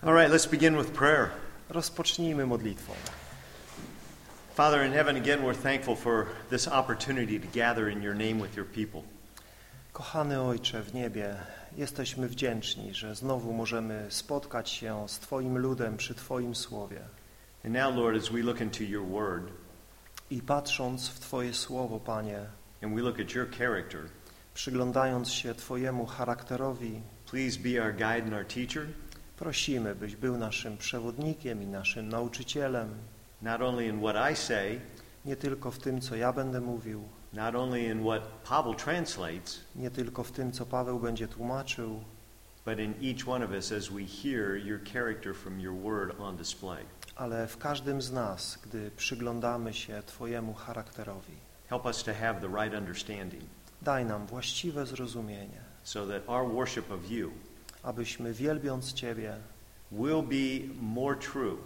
All right, let's begin with prayer. Rozpocznijmy modlitwą. Father in heaven, again, we're thankful for this opportunity to gather in your name with your people. Kochany Ojcze w niebie, jesteśmy wdzięczni, że znowu możemy spotkać się z Twoim ludem przy Twoim słowie. And now, Lord, as we look into your word I patrząc w Twoje słowo, Panie, and we look at your character, przyglądając się Twojemu charakterowi, please be our guide and our teacher, prosimy, byś był naszym przewodnikiem i naszym nauczycielem, not only in what I say, nie tylko w tym, co ja będę mówił, not only in what Pavel translates, nie tylko w tym, co Paweł będzie tłumaczył, but in each one of us as we hear your character from your word on display. ale w każdym z nas, gdy przyglądamy się Twojemu charakterowi. Help us to have the right understanding Daj nam właściwe zrozumienie, so that our worship of you abyśmy wielbiąc Ciebie, will be more true.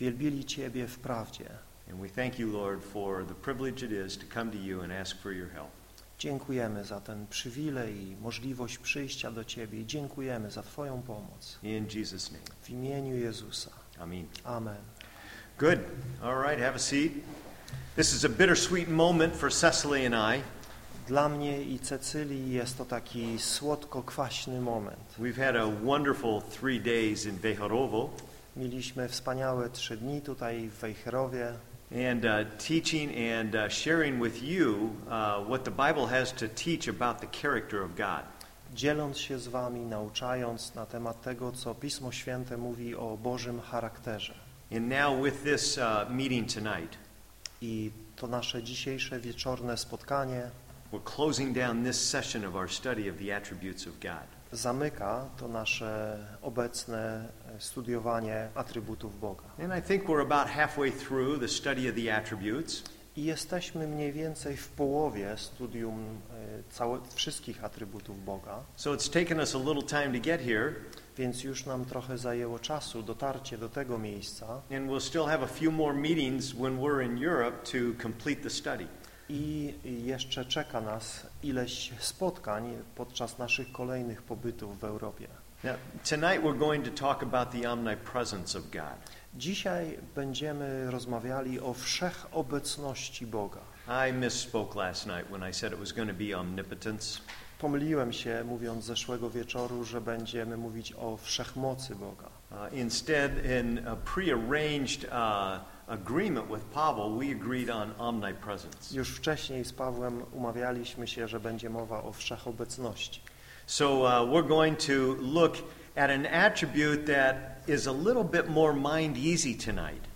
wielbili Ciebie w prawdzie. And we thank you, Lord, for the privilege it is to come to you and ask for your help. Dziękujemy za ten przywilej i możliwość przyjścia do Ciebie i dziękujemy za Twoją pomoc. In Jesus' name. W imieniu Jezusa. Amen. Amen. Good. All right, have a seat. This is a bittersweet moment for Cecily and I. Dla mnie i Cecylii jest to taki słodko-kwaśny moment. We've had a wonderful three days in Vejherovo Mieliśmy wspaniałe trzy dni tutaj w Wejherowie and uh, teaching and uh, sharing with you uh, what the Bible has to teach about the character of God. dzieląc się z Wami, nauczając na temat tego, co Pismo Święte mówi o Bożym charakterze. And now with this uh, meeting tonight, I to nasze dzisiejsze wieczorne spotkanie we're closing down this session of our study of the attributes of God. zamyka to nasze obecne e, studiowanie atrybutów Boga. And I think we're about halfway through the study of the attributes. I jesteśmy mniej więcej w połowie studium e, całe, wszystkich atrybutów Boga, So it's taken us a little time to get here, więc już nam trochę zajęło czasu dotarcie do tego miejsca and we'll still have a few more meetings when we're in Europe to complete the study. I jeszcze czeka nas ileś spotkań podczas naszych kolejnych pobytów w Europie. Now, tonight we're going to talk about the omnipresence of God. Dzisiaj będziemy rozmawiali o wszechobecności Boga. I misspoke last night when I said it was going to be omnipotence. Pomyliłem się mówiąc zeszłego wieczoru, że będziemy mówić o wszechmocy Boga. Uh, instead, in a prearranged uh, agreement with Pavel, we agreed on omnipresence. Już wcześniej z Pawłem umawialiśmy się, że będzie mowa o wszechobecności. So uh, we're going to look at an attribute that is a little bit more mind easy tonight.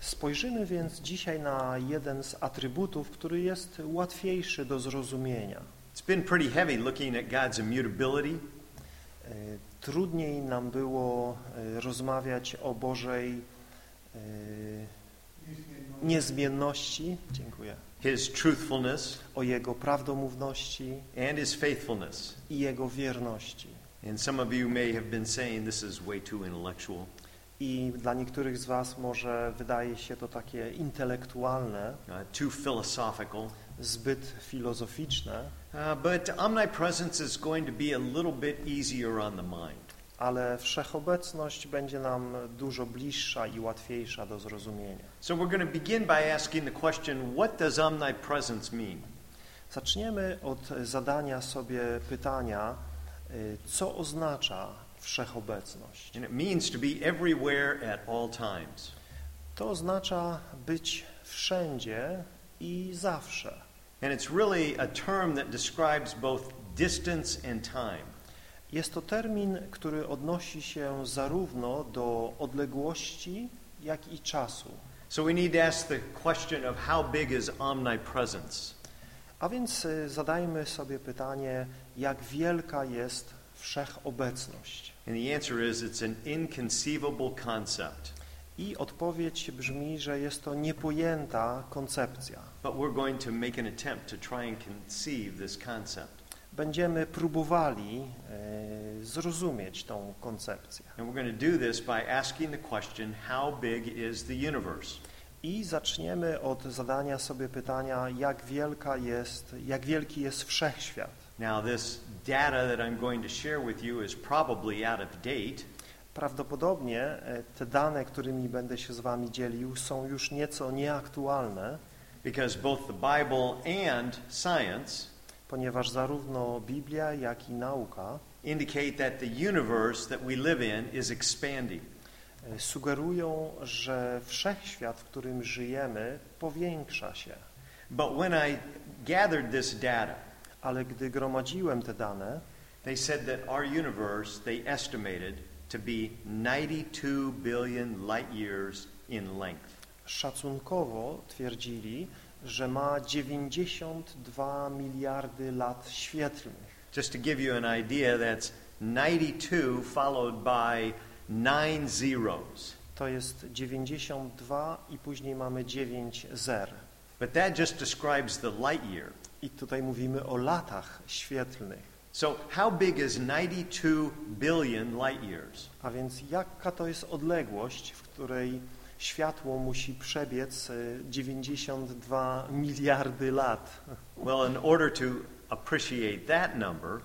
Spojrzymy więc dzisiaj na jeden z atrybutów, który jest łatwiejszy do zrozumienia. It's been pretty heavy looking at God's immutability, E, Trudniej nam było e, rozmawiać o Bożej e, niezmienności, dziękuję, His truthfulness, o Jego prawdomówności and His faithfulness. i Jego wierności. And some of you may have been saying this is way too intellectual. I dla niektórych z Was może wydaje się to takie intelektualne, uh, too philosophical. zbyt filozoficzne, Uh, but omnipresence is going to be a little bit easier on the mind. Ale wszechobecność będzie nam dużo bliższa i łatwiejsza do zrozumienia. So we're going to begin by asking the question, what does omnipresence mean? Zaczniemy od zadania sobie pytania, y, co oznacza wszechobecność. And it means to be everywhere at all times. To oznacza być wszędzie i zawsze. And it's really a term that describes both distance and time. Jest to termin, który odnosi się zarówno do odległości, jak i czasu. So we need to ask the question of how big is omnipresence? A więc y, zadajmy sobie pytanie, jak wielka jest wszechobecność. And the answer is it's an inconceivable concept. I odpowiedź brzmi, że jest to niepojęta koncepcja. But we're going to make an attempt to try and conceive this concept. Będziemy próbowali e, zrozumieć tą koncepcję. Question? I zaczniemy od zadania sobie pytania, jak wielka jest, jak wielki jest wszechświat. Now, this data that I'm going to share with you is probably out of date, Prawdopodobnie e, te dane, którymi będę się z wami dzielił, są już nieco nieaktualne, because both the Bible and science ponieważ zarówno Biblia, jak i nauka indicate that the universe that we live in is expanding. e, sugerują, że wszechświat, w którym żyjemy, powiększa się. But when I gathered this data, Ale gdy gromadziłem te dane, they said that our universe, they estimated to be 92 billion light years in length. szacunkowo twierdzili, że ma 92 miliardy lat świetlnych. Just to give you an idea, that's 92 followed by nine zeros. To jest 92 i później mamy 9 zer. But that just describes the light year. I tutaj mówimy o latach świetlnych. So how big is 92 billion light years? A więc jaka to jest odległość, w której światło musi przebiec e, 92 miliardy lat, Well, in order to appreciate that number,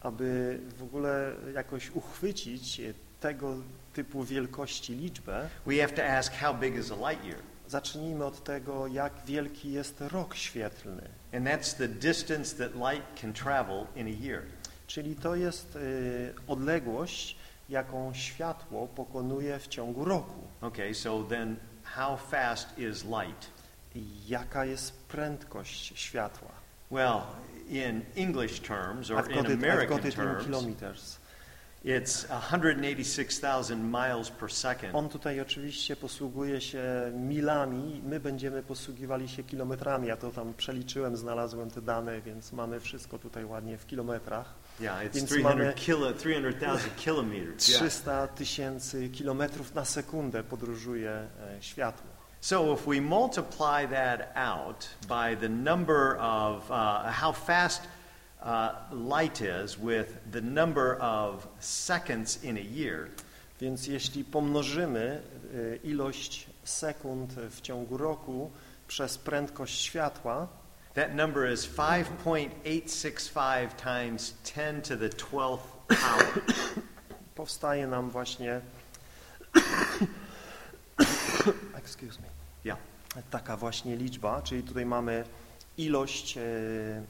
aby w ogóle jakoś uchwycić e, tego typu wielkości liczbę, we have to ask how big is a light year? zacznijmy od tego, jak wielki jest rok świetlny. And that's the distance that light can travel in a year. Czyli to jest y, odległość, jaką światło pokonuje w ciągu roku. Okay, so then how fast is light? Jaka jest prędkość światła? Well, in English terms or in American terms, it's 186,000 miles per second. On tutaj oczywiście posługuje się milami, my będziemy posługiwali się kilometrami. Ja to tam przeliczyłem, znalazłem te dane, więc mamy wszystko tutaj ładnie w kilometrach. Yeah, it's Więc 300 mamy- kilo, 300,000 kilometers. Yeah. 300 tysięcy kilometrów na sekundę podróżuje e, światło. So if we multiply that out by the number of uh, how fast uh, light is with the number of seconds in a year, Więc jeśli pomnożymy e, ilość sekund w ciągu roku przez prędkość światła, that number is 5.865 times 10 to the 12th power. powstaje nam właśnie excuse me, Yeah. taka właśnie liczba, czyli tutaj mamy ilość, e, e,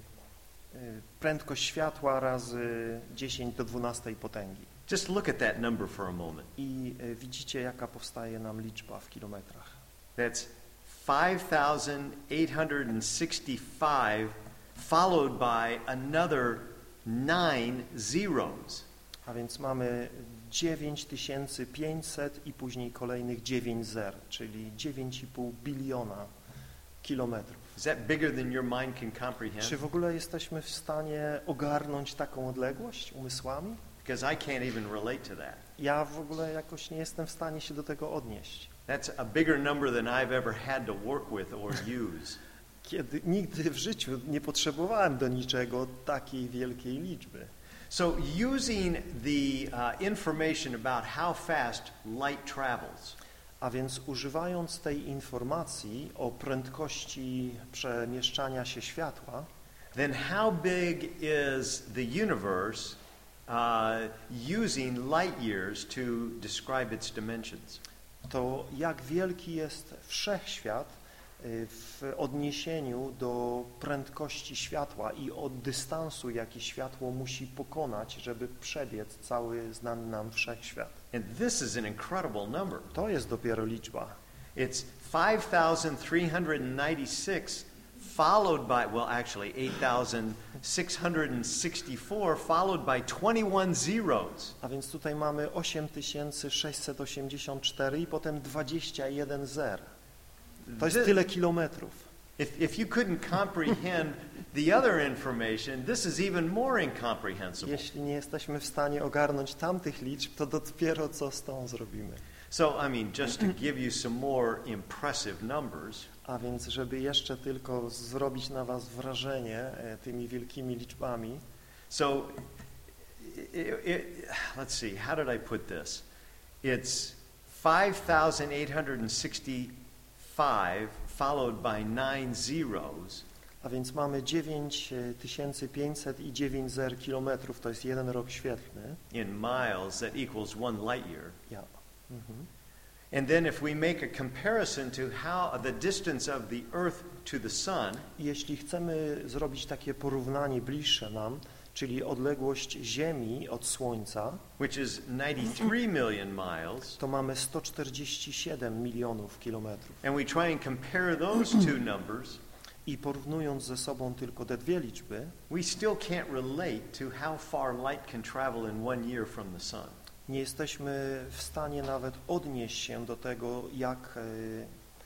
prędkość światła razy 10 do 12 potęgi. Just look at that number for a moment. I e, widzicie, jaka powstaje nam liczba w kilometrach. That's 5,865 followed by another nine zeros. A więc mamy 9500 i później kolejnych 9 zer, czyli 9,5 biliona kilometrów. Is that bigger than your mind can comprehend? Czy w ogóle jesteśmy w stanie ogarnąć taką odległość umysłami? Because I can't even relate to that. Ja w ogóle jakoś nie jestem w stanie się do tego odnieść. That's a bigger number than I've ever had to work with or use. Kiedy nigdy w życiu nie potrzebowałem do niczego takiej wielkiej liczby. So, using the uh, information about how fast light travels, A więc używając tej informacji o prędkości przemieszczania się światła, then how big is the universe uh, using light years to describe its dimensions? To jak wielki jest wszechświat y, w odniesieniu do prędkości światła i od dystansu, jaki światło musi pokonać, żeby przebiec cały znany nam wszechświat. And this is an incredible number. To jest dopiero liczba. It's 5,396 followed by, well, actually 8,664 followed by 21 zeros. A więc tutaj mamy 8684 i potem 21 zer. To jest tyle kilometrów. If, if you couldn't comprehend the other information, this is even more incomprehensible. Jeśli nie jesteśmy w stanie ogarnąć tamtych liczb, to dopiero co z tą zrobimy. So, I mean, just to give you some more impressive numbers, A więc, żeby jeszcze tylko zrobić na was wrażenie e, tymi wielkimi liczbami, so it, it, let's see, how did I put this? It's 5,865 followed by nine zeros. A więc mamy 9500 i 9 zer kilometrów, to jest jeden rok świetlny. In miles, that equals one light year. Ja. Mhm. And then if we make a comparison to how the distance of the earth to the sun, Jeśli chcemy zrobić takie porównanie bliższe nam, czyli odległość Ziemi od Słońca, which is 93 million miles, to mamy 147 milionów kilometrów. and we try and compare those two numbers, I porównując ze sobą tylko te dwie liczby, we still can't relate to how far light can travel in one year from the sun. Nie jesteśmy w stanie nawet odnieść się do tego, jak, e,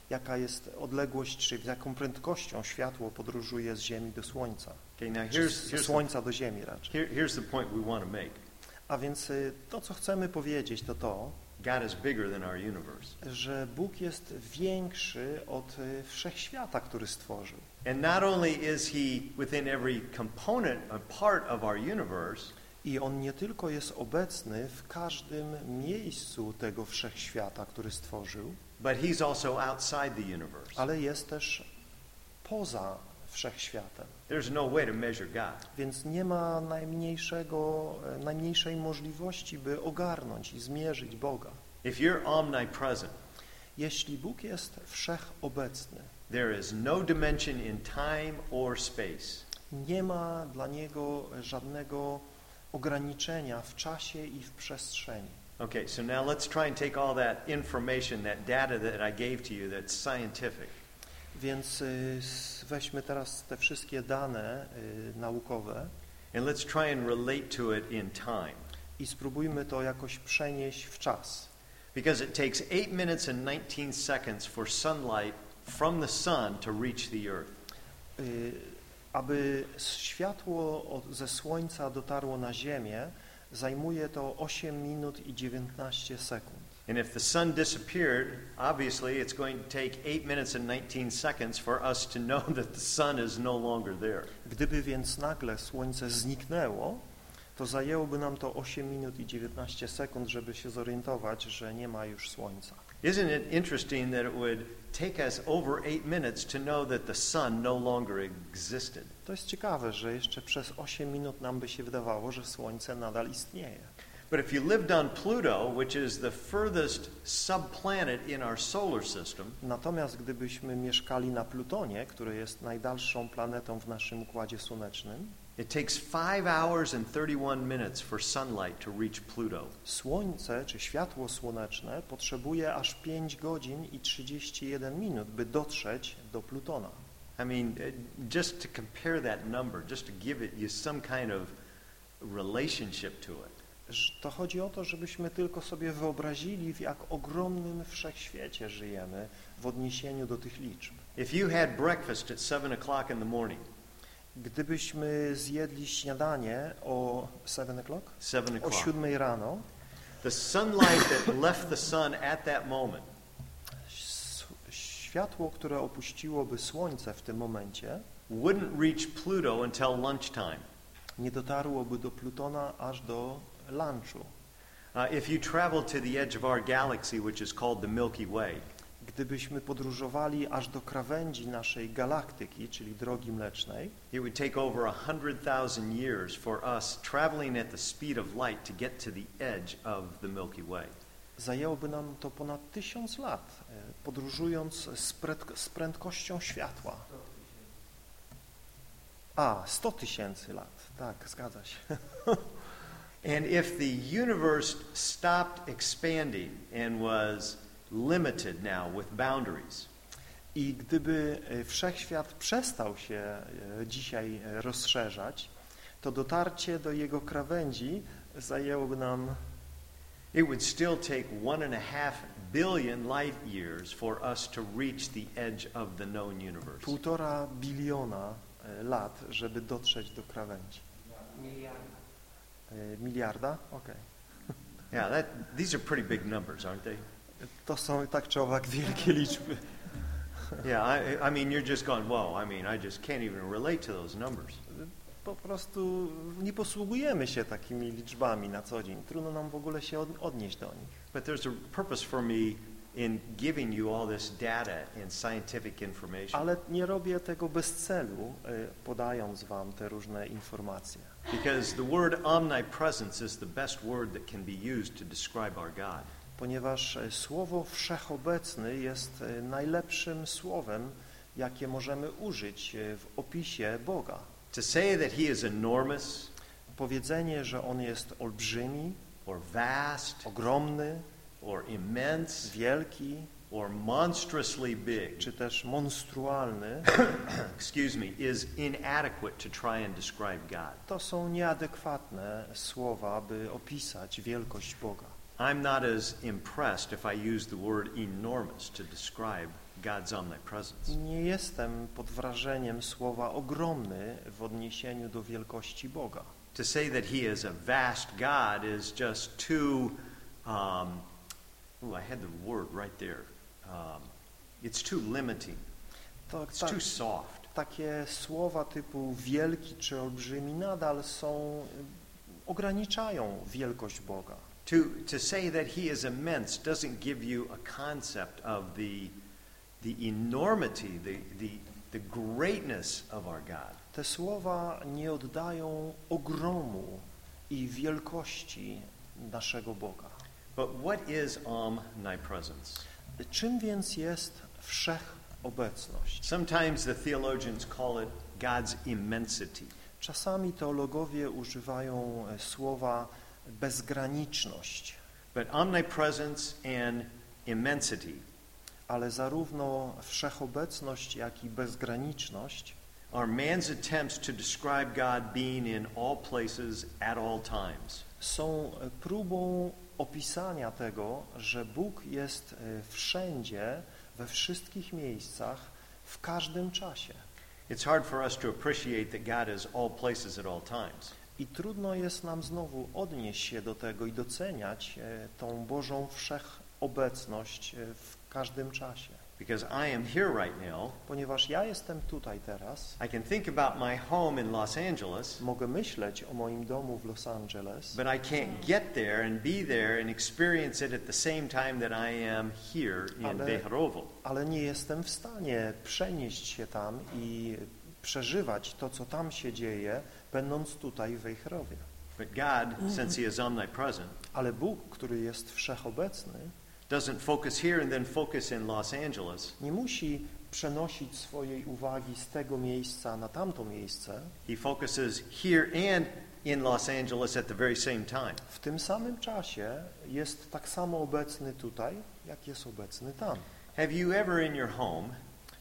jaka jest odległość, czy z jaką prędkością światło podróżuje z Ziemi do Słońca. Okay, now here's, z here's, Słońca do Ziemi raczej. here, here's the point we want to make. A więc e, to, co chcemy powiedzieć, to to, God is bigger than our universe. że Bóg jest większy od e, wszechświata, który stworzył. And not only is he within every component, a part of our universe, I On nie tylko jest obecny w każdym miejscu tego wszechświata, który stworzył, ale jest też poza wszechświatem. There's no way to measure God. Więc nie ma najmniejszego, e, najmniejszej możliwości, by ogarnąć i zmierzyć Boga. If you're omnipresent, Jeśli Bóg jest wszechobecny, there is no dimension in time or space nie ma dla Niego żadnego ograniczenia w czasie i w przestrzeni. Okay, so now let's try and take all that information, that data that I gave to you that's scientific, Więc y, weźmy teraz te wszystkie dane y, naukowe and let's try and relate to it in time. i spróbujmy to jakoś przenieść w czas. Because it takes 8 minutes and 19 seconds for sunlight from the sun to reach the earth. Aby światło ze Słońca dotarło na Ziemię, zajmuje to 8 minut i 19 sekund. And if the sun disappeared, obviously it's going to take 8 minutes and 19 seconds for us to know that the sun is no longer there. Gdyby więc nagle Słońce zniknęło, to zajęłoby nam to 8 minut i 19 sekund, żeby się zorientować, że nie ma już Słońca. Isn't it interesting that it would take us over 8 minutes to know that the sun no longer existed? To jest ciekawe, że jeszcze przez 8 minut nam by się wydawało, że Słońce nadal istnieje. But if you lived on Pluto, which is the furthest subplanet in our solar system, Natomiast gdybyśmy mieszkali na Plutonie, który jest najdalszą planetą w naszym Układzie Słonecznym, it takes 5 hours and 31 minutes for sunlight to reach Pluto. Słońce czy światło słoneczne potrzebuje aż 5 godzin i 31 minut, by dotrzeć do Plutona. I mean, uh, just to compare that number, just to give it you some kind of relationship to it. To chodzi o to, żebyśmy tylko sobie wyobrazili, w jak ogromnym wszechświecie żyjemy w odniesieniu do tych liczb. If you had breakfast at 7 o'clock in the morning, Gdybyśmy zjedli śniadanie o 7 o'clock? 7 O o'clock, 7 rano, the sunlight that left the sun at that moment światło, które opuściłoby Słońce w tym momencie, wouldn't reach Pluto until lunchtime. nie dotarłoby do Plutona aż do lunchu. Uh, if you traveled to the edge of our galaxy, which is called the Milky Way, Gdybyśmy podróżowali aż do krawędzi naszej galaktyki, czyli Drogi Mlecznej, it would take over a 100,000 years for us traveling at the speed of light to get to the edge of the Milky Way. zajęłoby nam to ponad tysiąc lat, e, podróżując z prędkością światła. A, 100 tysięcy lat, tak, zgadza się. And if the universe stopped expanding and was limited now with boundaries, I gdyby e, wszechświat przestał się e, dzisiaj e, rozszerzać, to dotarcie do jego krawędzi zajęłoby nam it would still take one and a half billion light years for us to reach the edge of the known universe. półtora biliona lat, żeby dotrzeć do krawędzi. E, Miliarda? Okej. Yeah, that, these are pretty big numbers, aren't they? To są tak czy owak wielkie liczby. Yeah, I, I mean, you're just going, whoa, I mean, I just can't even relate to those numbers. Po prostu nie posługujemy się takimi liczbami na co dzień. Trudno nam w ogóle się od, odnieść do nich. But there's a purpose for me in giving you all this data and scientific information. Ale nie robię tego bez celu, y, podając wam te różne informacje. Because the word omnipresence is the best word that can be used to describe our God. Ponieważ y, słowo wszechobecny jest y, najlepszym słowem, jakie możemy użyć y, w opisie Boga. To say that He is enormous Powiedzenie, że On jest olbrzymi, or vast ogromny, or immense wielki, or monstrously big, czy też monstrualny, excuse me, is inadequate to try and describe God. to są nieadekwatne słowa, by opisać wielkość Boga. I'm not as impressed if I use the word enormous to describe God's omnipresence. Nie jestem pod wrażeniem słowa ogromny w odniesieniu do wielkości Boga. To say that He is a vast God is just too, um, ooh, I had the word right there. Um, it's too limiting. To, It's tak, too soft. takie słowa typu wielki czy olbrzymi nadal są, y, ograniczają wielkość Boga. To, to say that He is immense doesn't give you a concept of the, the enormity, the, the, the greatness of our God. Te słowa nie oddają ogromu i wielkości naszego Boga. But what is omnipresence? Czym więc jest wszechobecność? Sometimes the theologians call it God's immensity. Czasami teologowie używają e, słowa bezgraniczność, But omnipresence and immensity ale zarówno wszechobecność, jak i bezgraniczność are man's attempts to describe God being in all places at all times. są próbą opisania tego, że Bóg jest e, wszędzie, we wszystkich miejscach, w każdym czasie. It's hard for us to appreciate that God is all places at all times. I trudno jest nam znowu odnieść się do tego i doceniać e, tą Bożą wszechobecność e, w każdym czasie. Because I am here right now, Ponieważ ja jestem tutaj teraz, I can think about my home in Los Angeles, mogę myśleć o moim domu w Los Angeles, but I can't get there and be there and experience it at the same time that I am here in Ale- ale nie jestem w stanie przenieść się tam i przeżywać to, co tam się dzieje, będąc tutaj w Wejherowie. But God, since He is omnipresent, Ale Bóg, który jest wszechobecny, doesn't focus here and then focus in Los Angeles. nie musi przenosić swojej uwagi z tego miejsca na tamto miejsce, He focuses here and in Los Angeles at the very same time. w tym samym czasie jest tak samo obecny tutaj, jak jest obecny tam. Have you ever in your home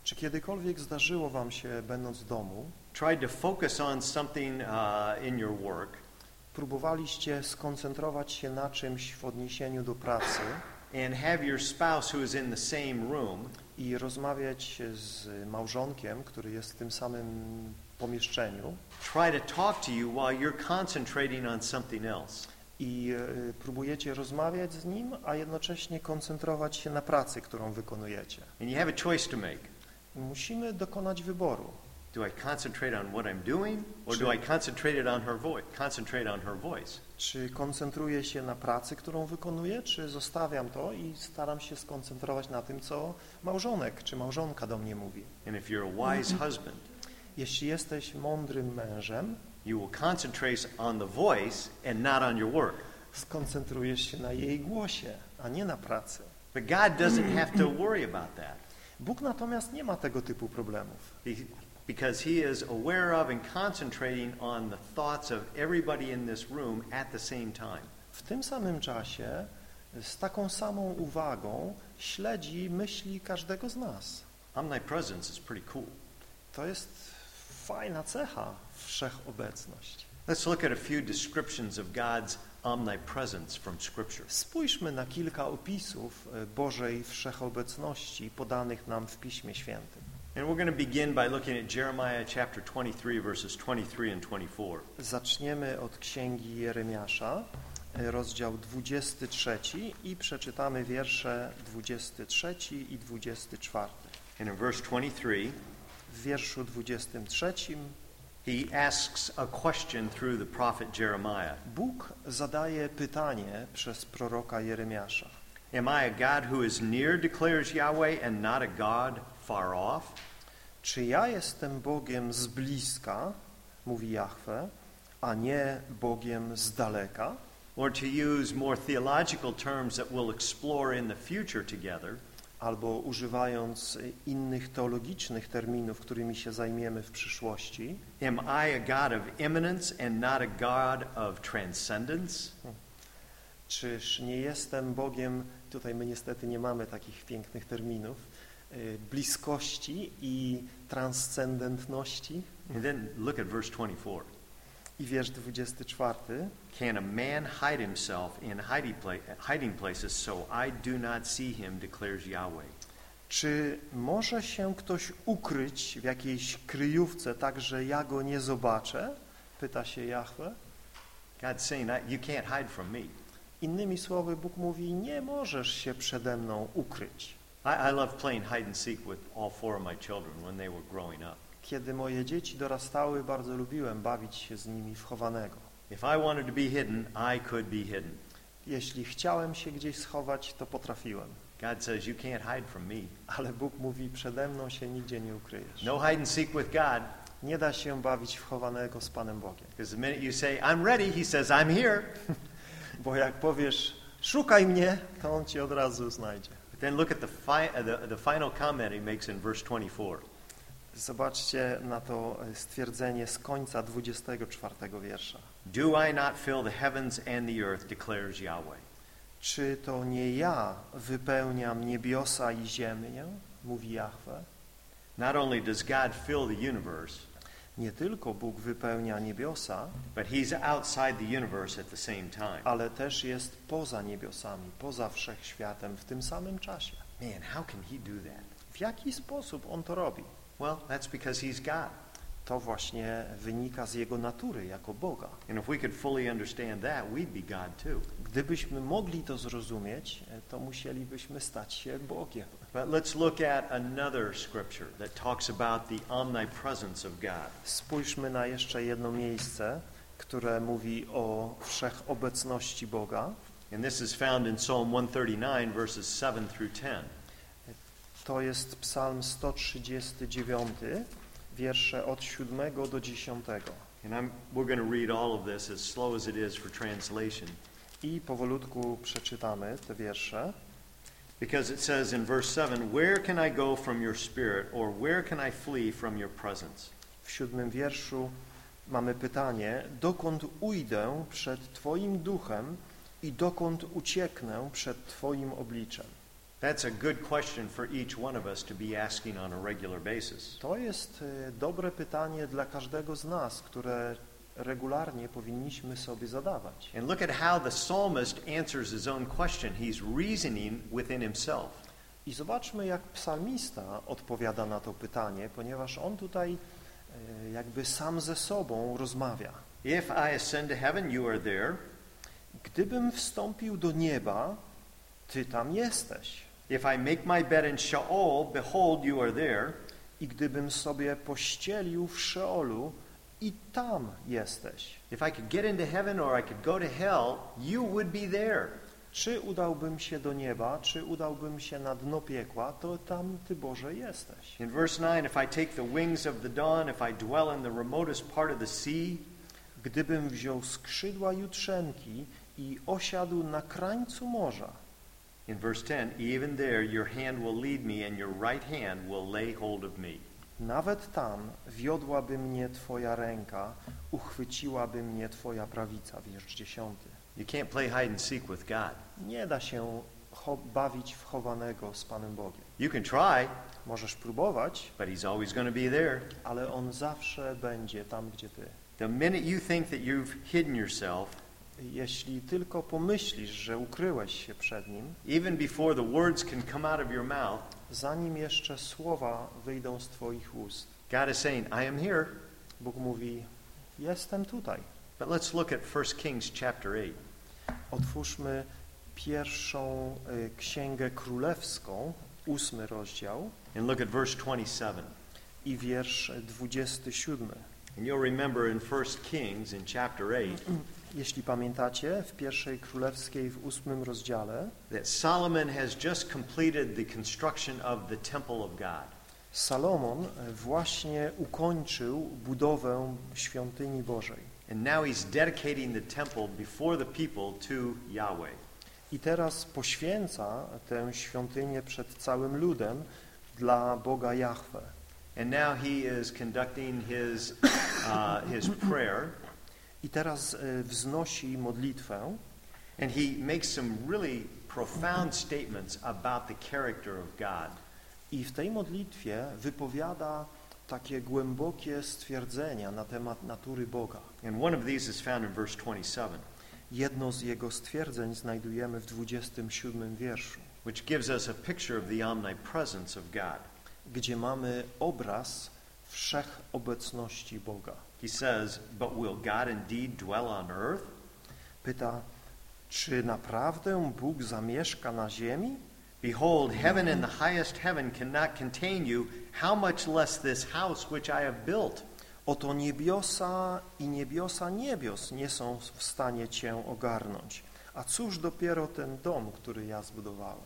Czy kiedykolwiek zdarzyło Wam się, będąc w domu, tried to focus on something uh, in your work próbowaliście skoncentrować się na czymś w odniesieniu do pracy and have your spouse who is in the same room i rozmawiać z małżonkiem, który jest w tym samym pomieszczeniu try to talk to you while you're concentrating on something else? i e, próbujecie rozmawiać z nim, a jednocześnie koncentrować się na pracy, którą wykonujecie. And you have a choice to make. Musimy dokonać wyboru. Do I concentrate on what I'm doing or do I concentrate it on her voice? Concentrate on her voice. Czy koncentruję się na pracy, którą wykonuję, czy zostawiam to i staram się skoncentrować na tym, co małżonek czy małżonka do mnie mówi. And if you're a wise husband, Jeśli jesteś mądrym mężem, you will concentrate on the voice and not on your work. skoncentrujesz się na jej głosie, a nie na pracy. But God doesn't have to worry about that Bóg natomiast nie ma tego typu problemów, because He is aware of and concentrating on the thoughts of everybody in this room at the same time. W tym samym czasie z taką samą uwagą śledzi myśli każdego z nas. Omnipresence is pretty cool. To jest fajna cecha, wszechobecność. Let's look at a few descriptions of God's omnipresence from Scripture. Spójrzmy na kilka opisów e, Bożej wszechobecności podanych nam w Piśmie Świętym. And we're going to begin by looking at Jeremiah chapter 23, verses 23 and 24. Zaczniemy od Księgi Jeremiasza, e, rozdział 23 i przeczytamy wiersze 23 i 24. And in verse 23, W wierszu 23 he asks a question through the prophet Jeremiah. Bóg zadaje pytanie przez proroka Jeremiasza. Am I a God who is near, declares Yahweh, and not a God far off? Czy ja jestem Bogiem z bliska, mówi Jahwe, a nie Bogiem z daleka? Or to use more theological terms that we'll explore in the future together, Albo używając innych teologicznych terminów, którymi się zajmiemy w przyszłości, am I a God of immanence and not a God of transcendence? czyż nie jestem Bogiem, tutaj my niestety nie mamy takich pięknych terminów, bliskości i transcendentności? And then look at verse 24. I wiersz 24. Can a man hide himself in hiding, pla- hiding places so I do not see him, declares Yahweh? Czy może się ktoś ukryć w jakiejś kryjówce tak, że ja go nie zobaczę? Pyta się Jahwe. God's saying, "I- You can't hide from me. Innymi słowy, Bóg mówi, nie możesz się przede mną ukryć. I, I love playing hide and seek with all four of my children when they were growing up. Kiedy moje dzieci dorastały, bardzo lubiłem bawić się z nimi w chowanego. If I wanted to be hidden, I could be hidden. Jeśli chciałem się gdzieś schować, to potrafiłem. God says, You can't hide from me. Ale Bóg mówi, przede mną się nigdzie nie ukryjesz. No hide and seek with God, Nie da się bawić w chowanego z Panem Bogiem. because the minute you say, I'm ready, He says, I'm here. Bo jak powiesz, szukaj mnie, to On cię od razu znajdzie. Then look at the, fi- uh, the, the final comment He makes in verse 24. Zobaczcie na to e, stwierdzenie z końca 24 wiersza. Do I not fill the heavens and the earth, declares Yahweh. Czy to nie ja wypełniam niebiosa i ziemię? Mówi Jahwe. Not only does God fill the universe, Nie tylko Bóg wypełnia niebiosa, but He's outside the universe at the same time. ale też jest poza niebiosami, poza wszechświatem w tym samym czasie. Man, how can He do that? W jaki sposób On to robi? Well, that's because He's God. To właśnie wynika z Jego natury jako Boga. And if we could fully understand that, we'd be God too. Gdybyśmy mogli to zrozumieć, e, to musielibyśmy stać się Bogiem. But let's look at another scripture that talks about the omnipresence of God. Spójrzmy na jeszcze jedno miejsce, które mówi o wszechobecności Boga. And this is found in Psalm 139, verses 7 through 10. To jest Psalm 139, wiersze od 7 do 10. And I'm, we're going to read all of this as slow as it is for translation. I powolutku przeczytamy te wiersze. Because it says in verse 7, Where can I go from your spirit, or where can I flee from your presence? W siódmym wierszu mamy pytanie, dokąd ujdę przed Twoim duchem i dokąd ucieknę przed Twoim obliczem? That's a good question for each one of us to be asking on a regular basis. To jest e, dobre pytanie dla każdego z nas, które regularnie powinniśmy sobie zadawać. And look at how the psalmist answers his own question. He's reasoning within himself. I zobaczmy, jak psalmista odpowiada na to pytanie, ponieważ on tutaj e, jakby sam ze sobą rozmawia. If I ascend to heaven, you are there. Gdybym wstąpił do nieba, Ty tam jesteś. If I make my bed in Sheol, behold, you are there. I gdybym sobie pościelił w Szeolu, i tam jesteś. If I could get into heaven or I could go to hell, you would be there. Czy udałbym się do nieba, czy udałbym się na dno piekła, to tam Ty, Boże, jesteś. In verse 9, if I take the wings of the dawn, if I dwell in the remotest part of the sea, Gdybym wziął skrzydła jutrzenki i osiadł na krańcu morza, in verse 10, even there your hand will lead me and your right hand will lay hold of me. Nawet tam wiodłaby mnie Twoja ręka, uchwyciłaby mnie Twoja prawica, wiersz dziesiąty. You can't play hide and seek with God. Nie da się bawić w chowanego z Panem Bogiem. You can try, Możesz próbować, but He's always going to be there. ale On zawsze będzie tam, gdzie Ty. The minute you think that you've hidden yourself, Jeśli tylko pomyślisz, że ukryłeś się przed Nim, even before the words can come out of your mouth, zanim jeszcze słowa wyjdą z Twoich ust, God is saying, I am here. Bóg mówi, jestem tutaj. But let's look at 1 Kings chapter 8. Otwórzmy pierwszą y, księgę królewską, ósmy rozdział and look at verse 27. i wiersz 27. And you'll remember in 1 Kings in chapter 8, Jeśli pamiętacie, w pierwszej królewskiej w ósmym rozdziale that Solomon has just completed the construction of the temple of God. Salomon właśnie ukończył budowę świątyni Bożej. And now he's dedicating the temple before the people to Yahweh. I teraz poświęca tę świątynię przed całym ludem dla Boga Jahwe. And now he is conducting his, uh, his prayer, I teraz e, wznosi modlitwę and he makes some really profound statements about the character of God. i w tej modlitwie wypowiada takie głębokie stwierdzenia na temat natury Boga. And one of these is found in verse 27, Jedno z jego stwierdzeń znajdujemy w 27 wierszu, which gives us a picture of the omnipresence of God. gdzie mamy obraz wszechobecności Boga. He says, But will God indeed dwell on earth? Pyta, czy naprawdę Bóg zamieszka na ziemi? Behold, heaven and the highest heaven cannot contain you. How much less this house which I have built? Oto niebiosa i niebiosa niebios nie są w stanie Cię ogarnąć. A cóż dopiero ten dom, który ja zbudowałem?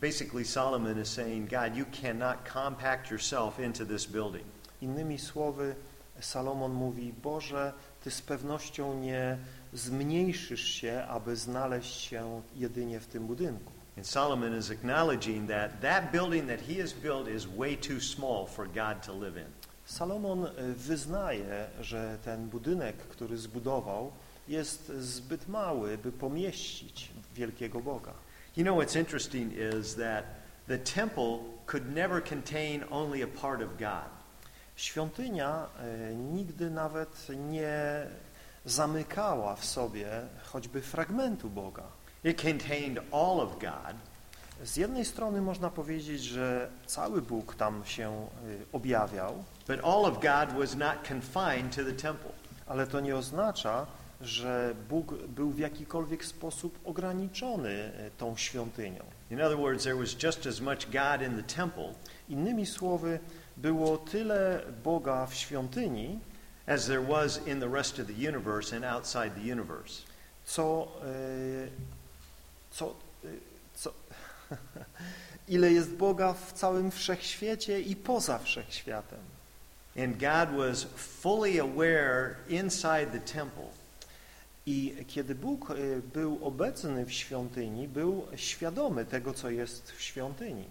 Basically, Solomon is saying, God, you cannot compact yourself into this building. Innymi słowy, Salomon mówi, Boże, Ty z pewnością nie zmniejszysz się, aby znaleźć się jedynie w tym budynku. And Solomon is acknowledging that that building that he has built is way too small for God to live in. Salomon y, wyznaje, że ten budynek, który zbudował, jest zbyt mały, by pomieścić wielkiego Boga. You know what's interesting is that the temple could never contain only a part of God. Świątynia y, nigdy nawet nie zamykała w sobie choćby fragmentu Boga. It contained all of God, Z jednej strony można powiedzieć, że cały Bóg tam się y, objawiał, but all of God was not confined to the temple. ale to nie oznacza, że Bóg był w jakikolwiek sposób ograniczony y, tą świątynią. In other words, there was just as much God in the temple Innymi słowy, było tyle Boga w świątyni, as there was in the rest of the universe and outside the universe. co, y, co, y, co ile jest Boga w całym wszechświecie i poza wszechświatem. And God was fully aware inside the temple I kiedy Bóg y, był obecny w świątyni, był świadomy tego, co jest w świątyni.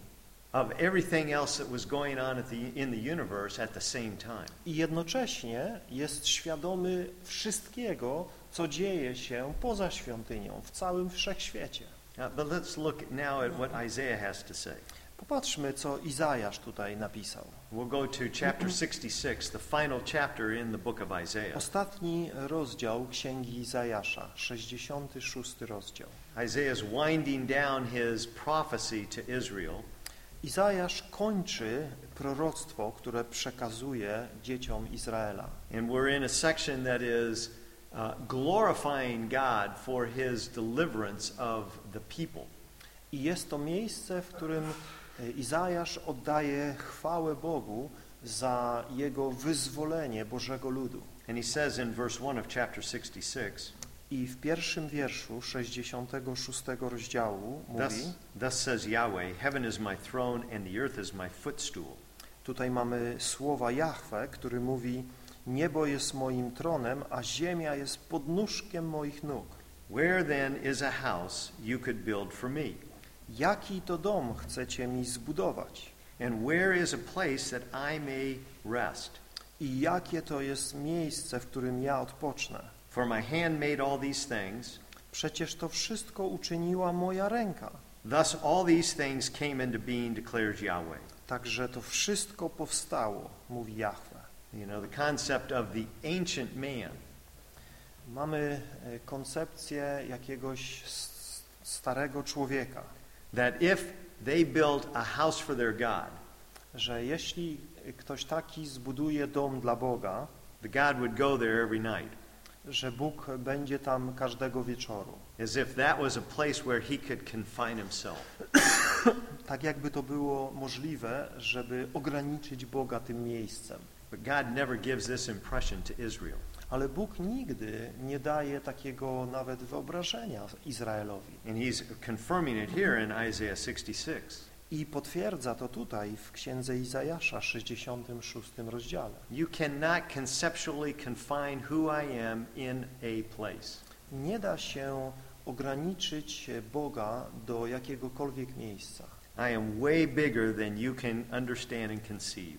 Of everything else that was going on at the, in the universe at the same time. I jednocześnie jest świadomy wszystkiego, co dzieje się poza świątynią, w całym wszechświecie. Uh, but let's look now at what Isaiah has to say. Popatrzmy, co Izajasz tutaj napisał. We'll go to chapter 66, the final chapter in the book of Isaiah. Ostatni rozdział Księgi Izajasza, 66 rozdział. Isaiah is winding down his prophecy to Israel, Izajasz kończy proroctwo, które przekazuje dzieciom Izraela. and we're in a section that is uh, glorifying God for his deliverance of the people. I jest to miejsce, w którym e, Izajasz oddaje chwałę Bogu za jego wyzwolenie Bożego ludu. And he says in verse 1 of chapter 66, I w pierwszym wierszu 66 rozdziału mówi, thus, thus says Yahweh, Heaven is my throne and the earth is my footstool. tutaj mamy słowa Jahwe, który mówi, niebo jest moim tronem, a ziemia jest podnóżkiem moich nóg. Where then is a house you could build for me? Jaki to dom chcecie mi zbudować? And where is a place that I may rest? I jakie to jest miejsce, w którym ja odpocznę? For my hand made all these things. Przecież to wszystko uczyniła moja ręka. Thus all these things came into being, declares Yahweh. Także to wszystko powstało, mówi Jahwe. You know, the concept of the ancient man. Mamy e, koncepcję jakiegoś starego człowieka, That if they built a house for their God, że jeśli ktoś taki zbuduje dom dla Boga, the God would go there every night. Że Bóg będzie tam każdego wieczoru. As if that was a place where he could confine himself. Tak jakby to było możliwe, żeby ograniczyć Boga tym miejscem. But God never gives this impression to Israel. Ale Bóg nigdy nie daje takiego nawet wyobrażenia Izraelowi. And he's confirming it here in Isaiah 66. I potwierdza to tutaj w księdze Izajasza, 66 rozdziale. You cannot conceptually confine who I am in a place. Nie da się ograniczyć Boga do jakiegokolwiek miejsca. I am way bigger than you can understand and conceive.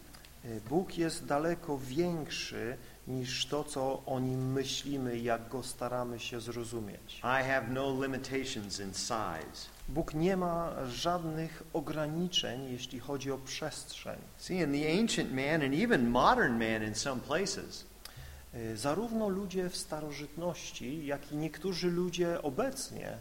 Bóg jest daleko większy niż to, co o Nim myślimy, jak Go staramy się zrozumieć. I have no limitations in size. Bóg nie ma żadnych ograniczeń, jeśli chodzi o przestrzeń. See, in the ancient man and even modern man in some places, Y, Zarówno ludzie w starożytności, jak i niektórzy ludzie obecnie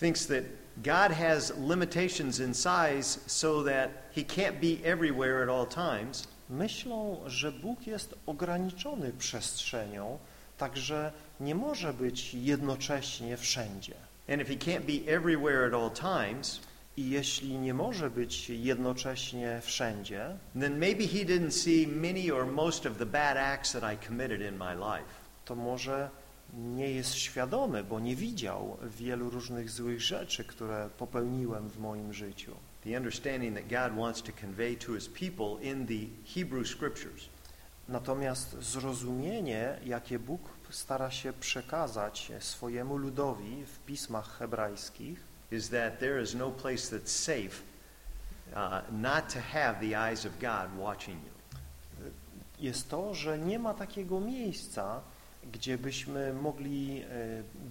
thinks that God has limitations in size so that he can't be everywhere at all times. Myślą, że Bóg jest ograniczony przestrzenią, także nie może być jednocześnie wszędzie. And if he can't be everywhere at all times, I jeśli nie może być jednocześnie wszędzie, then maybe he didn't see many or most of the bad acts that I committed in my life. to może nie jest świadomy, bo nie widział wielu różnych złych rzeczy, które popełniłem w moim życiu. The understanding that God wants to convey to his people in the Hebrew scriptures Natomiast zrozumienie, jakie Bóg stara się przekazać swojemu ludowi w pismach hebrajskich, is that there is no place that's safe uh, not to have the eyes of God watching you. jest to, że nie ma takiego miejsca, gdzie byśmy mogli e,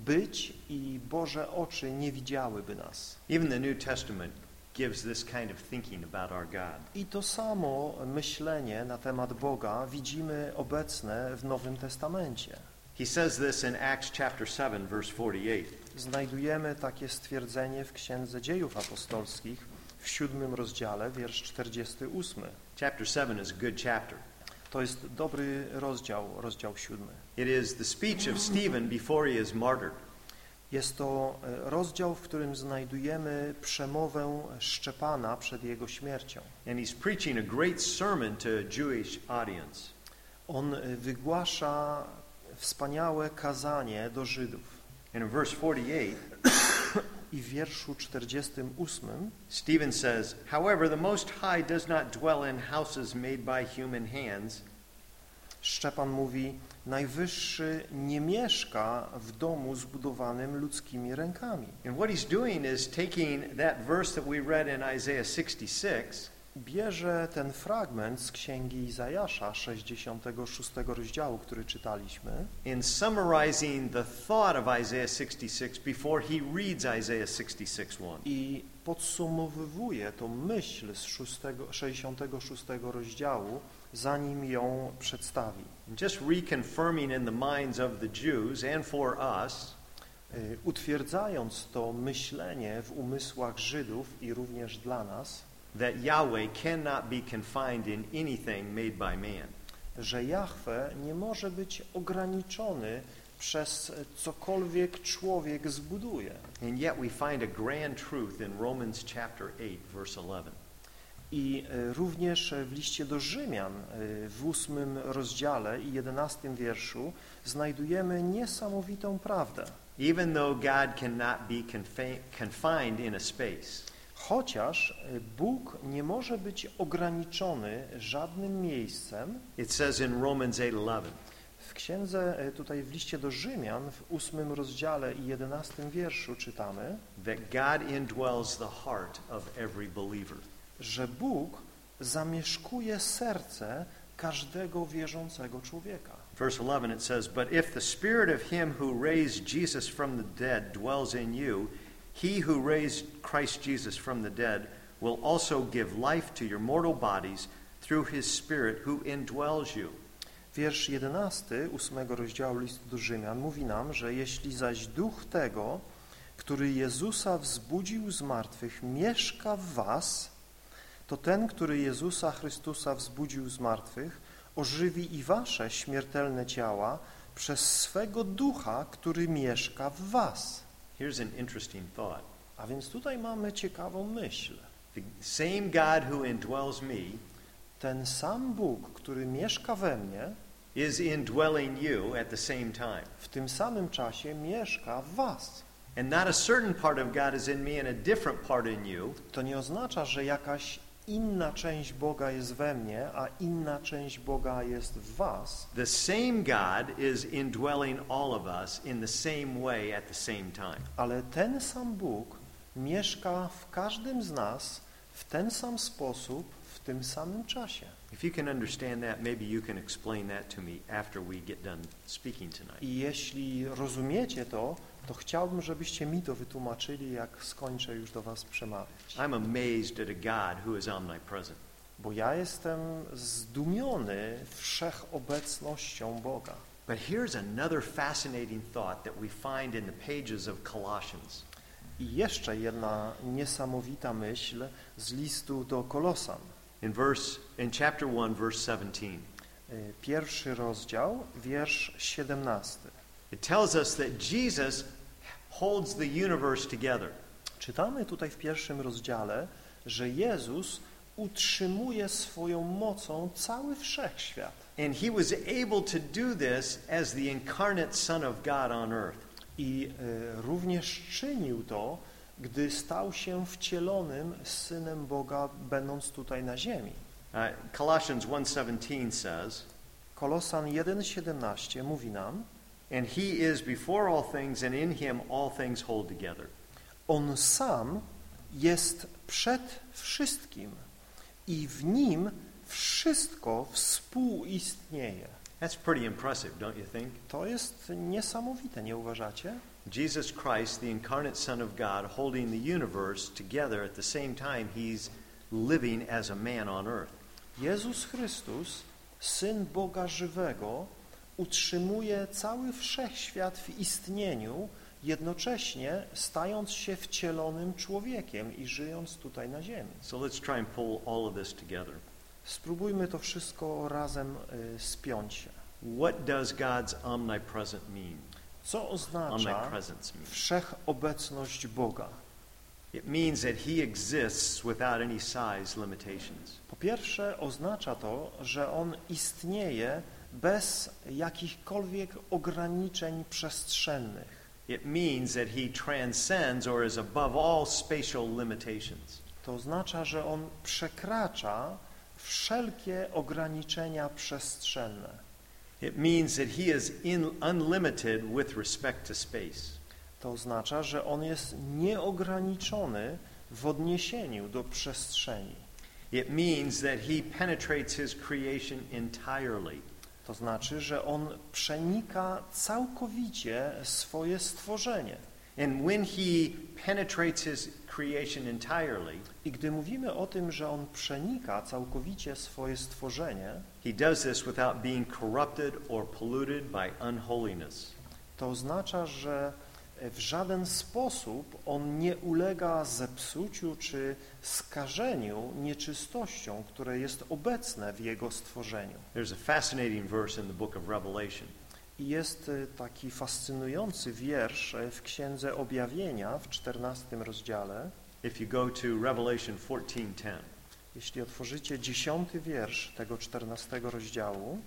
być i Boże oczy nie widziałyby nas. Even the New Testament gives this kind of thinking about our God. I to samo myślenie na temat Boga widzimy obecne w Nowym Testamencie. He says this in Acts chapter 7 verse 48. Znajdujemy takie stwierdzenie w Księdze Dziejów Apostolskich w siódmym rozdziale, wiersz 48. Chapter 7 is a good chapter. To jest dobry rozdział, rozdział siódmy. It is the speech of Stephen before he is martyred. Jest to e, rozdział, w którym znajdujemy przemowę Szczepana przed jego śmiercią. And he's preaching a great sermon to a Jewish audience. On e, wygłasza wspaniałe kazanie do Żydów. And in verse 48, I w wierszu 48 Stephen says, However, the Most High does not dwell in houses made by human hands, Szczepan mówi, Najwyższy nie mieszka w domu zbudowanym ludzkimi rękami. And what he's doing is taking that verse that we read in Isaiah 66 Bierze ten fragment z Księgi Izajasza, 66 rozdziału, który czytaliśmy, in summarizing the thought of Isaiah 66 before he reads Isaiah 66:1. i podsumowywuje tą myśl z 6, 66 rozdziału, zanim ją przedstawi. Just reconfirming in the minds of the Jews and for us Y, Utwierdzając to myślenie w umysłach Żydów i również dla nas, that Yahweh cannot be confined in anything made by man. że Jahwe nie może być ograniczony przez cokolwiek człowiek zbuduje. And yet we find a grand truth in Romans chapter 8 verse 11. I y, również w liście do Rzymian y, w ósmym rozdziale i jedenastym wierszu znajdujemy niesamowitą prawdę. Even though God cannot be confi- confined in a space, Chociaż y, Bóg nie może być ograniczony żadnym miejscem, it says in Romans 8:11, w księdze, tutaj w liście do Rzymian, w ósmym rozdziale i jedenastym wierszu czytamy, that God indwells the heart of every believer. Że Bóg zamieszkuje serce każdego wierzącego człowieka. Verse 11 it says, But if the spirit of him who raised Jesus from the dead dwells in you, he who raised Christ Jesus from the dead will also give life to your mortal bodies through his spirit who indwells you. Wiersz 11 ósmego rozdziału listu do Rzymian mówi nam, że jeśli zaś duch tego, który Jezusa wzbudził z martwych, mieszka w was, to ten, który Jezusa Chrystusa wzbudził z martwych, ożywi i wasze śmiertelne ciała przez swego ducha, który mieszka w was. Here's an interesting thought. A więc tutaj mamy ciekawą myśl. The same God who indwells me Ten sam Bóg, który mieszka we mnie, is indwelling you at the same time. w tym samym czasie mieszka w was. And not a certain part of God is in me and a different part in you, To nie oznacza, że jakaś inna część Boga jest we mnie, a inna część Boga jest w was. The same God is indwelling all of us in the same way at the same time. Ale ten sam Bóg mieszka w każdym z nas w ten sam sposób, w tym samym czasie. If you can understand that, maybe you can explain that to me after we get done speaking tonight. I jeśli rozumiecie to, to chciałbym, żebyście mi to wytłumaczyli, jak skończę już do was przemawiać. I'm amazed at a God who is omnipresent. Bo ja jestem zdumiony wszechobecnością Boga. But here's another fascinating thought that we find in the pages of Colossians. I jeszcze jedna niesamowita myśl z listu do Kolosan. In verse in chapter 1 verse 17. Y, Pierwszy rozdział, wiersz 17. It tells us that Jesus holds the universe together. Czytamy tutaj w pierwszym rozdziale, że Jezus utrzymuje swoją mocą cały wszechświat. And he was able to do this as the incarnate son of God on earth. I y, również czynił to, gdy stał się wcielonym Synem Boga, będąc tutaj na ziemi. Uh, Colossians 1:17 says, Kolosan 1,17 mówi nam, "And he is before all things and in him all things hold together." On sam jest przed wszystkim i w nim wszystko współistnieje. That's pretty impressive, don't you think? To jest niesamowite, nie uważacie? Jesus Christ, the incarnate Son of God, holding the universe together at the same time he's living as a man on earth. Jezus Chrystus, Syn Boga żywego, utrzymuje cały wszechświat w istnieniu, jednocześnie stając się wcielonym człowiekiem i żyjąc tutaj na ziemi. So let's try and pull all of this together. Spróbujmy to wszystko razem y, spiąć się. What does God's omnipresent mean? Co oznacza wszechobecność Boga? It means that he exists without any size limitations. Po pierwsze oznacza to, że On istnieje bez jakichkolwiek ograniczeń przestrzennych. It means that he transcends or is above all spatial limitations. To oznacza, że On przekracza wszelkie ograniczenia przestrzenne. It means that he is in, unlimited with respect to space. To oznacza, że On jest nieograniczony w odniesieniu do przestrzeni. It means that he penetrates his creation entirely. To znaczy, że On przenika całkowicie swoje stworzenie. And when he penetrates his creation entirely, I gdy mówimy o tym, że On przenika całkowicie swoje stworzenie, he does this without being corrupted or polluted by unholiness. to oznacza, że w żaden sposób on nie ulega zepsuciu czy skażeniu nieczystością, które jest obecne w jego stworzeniu. There's a fascinating verse in the book of Revelation. I jest y, taki fascynujący wiersz y, w Księdze Objawienia w 14 rozdziale. If you go to Revelation 14:10, Jeśli otworzycie dziesiąty wiersz tego 14 rozdziału,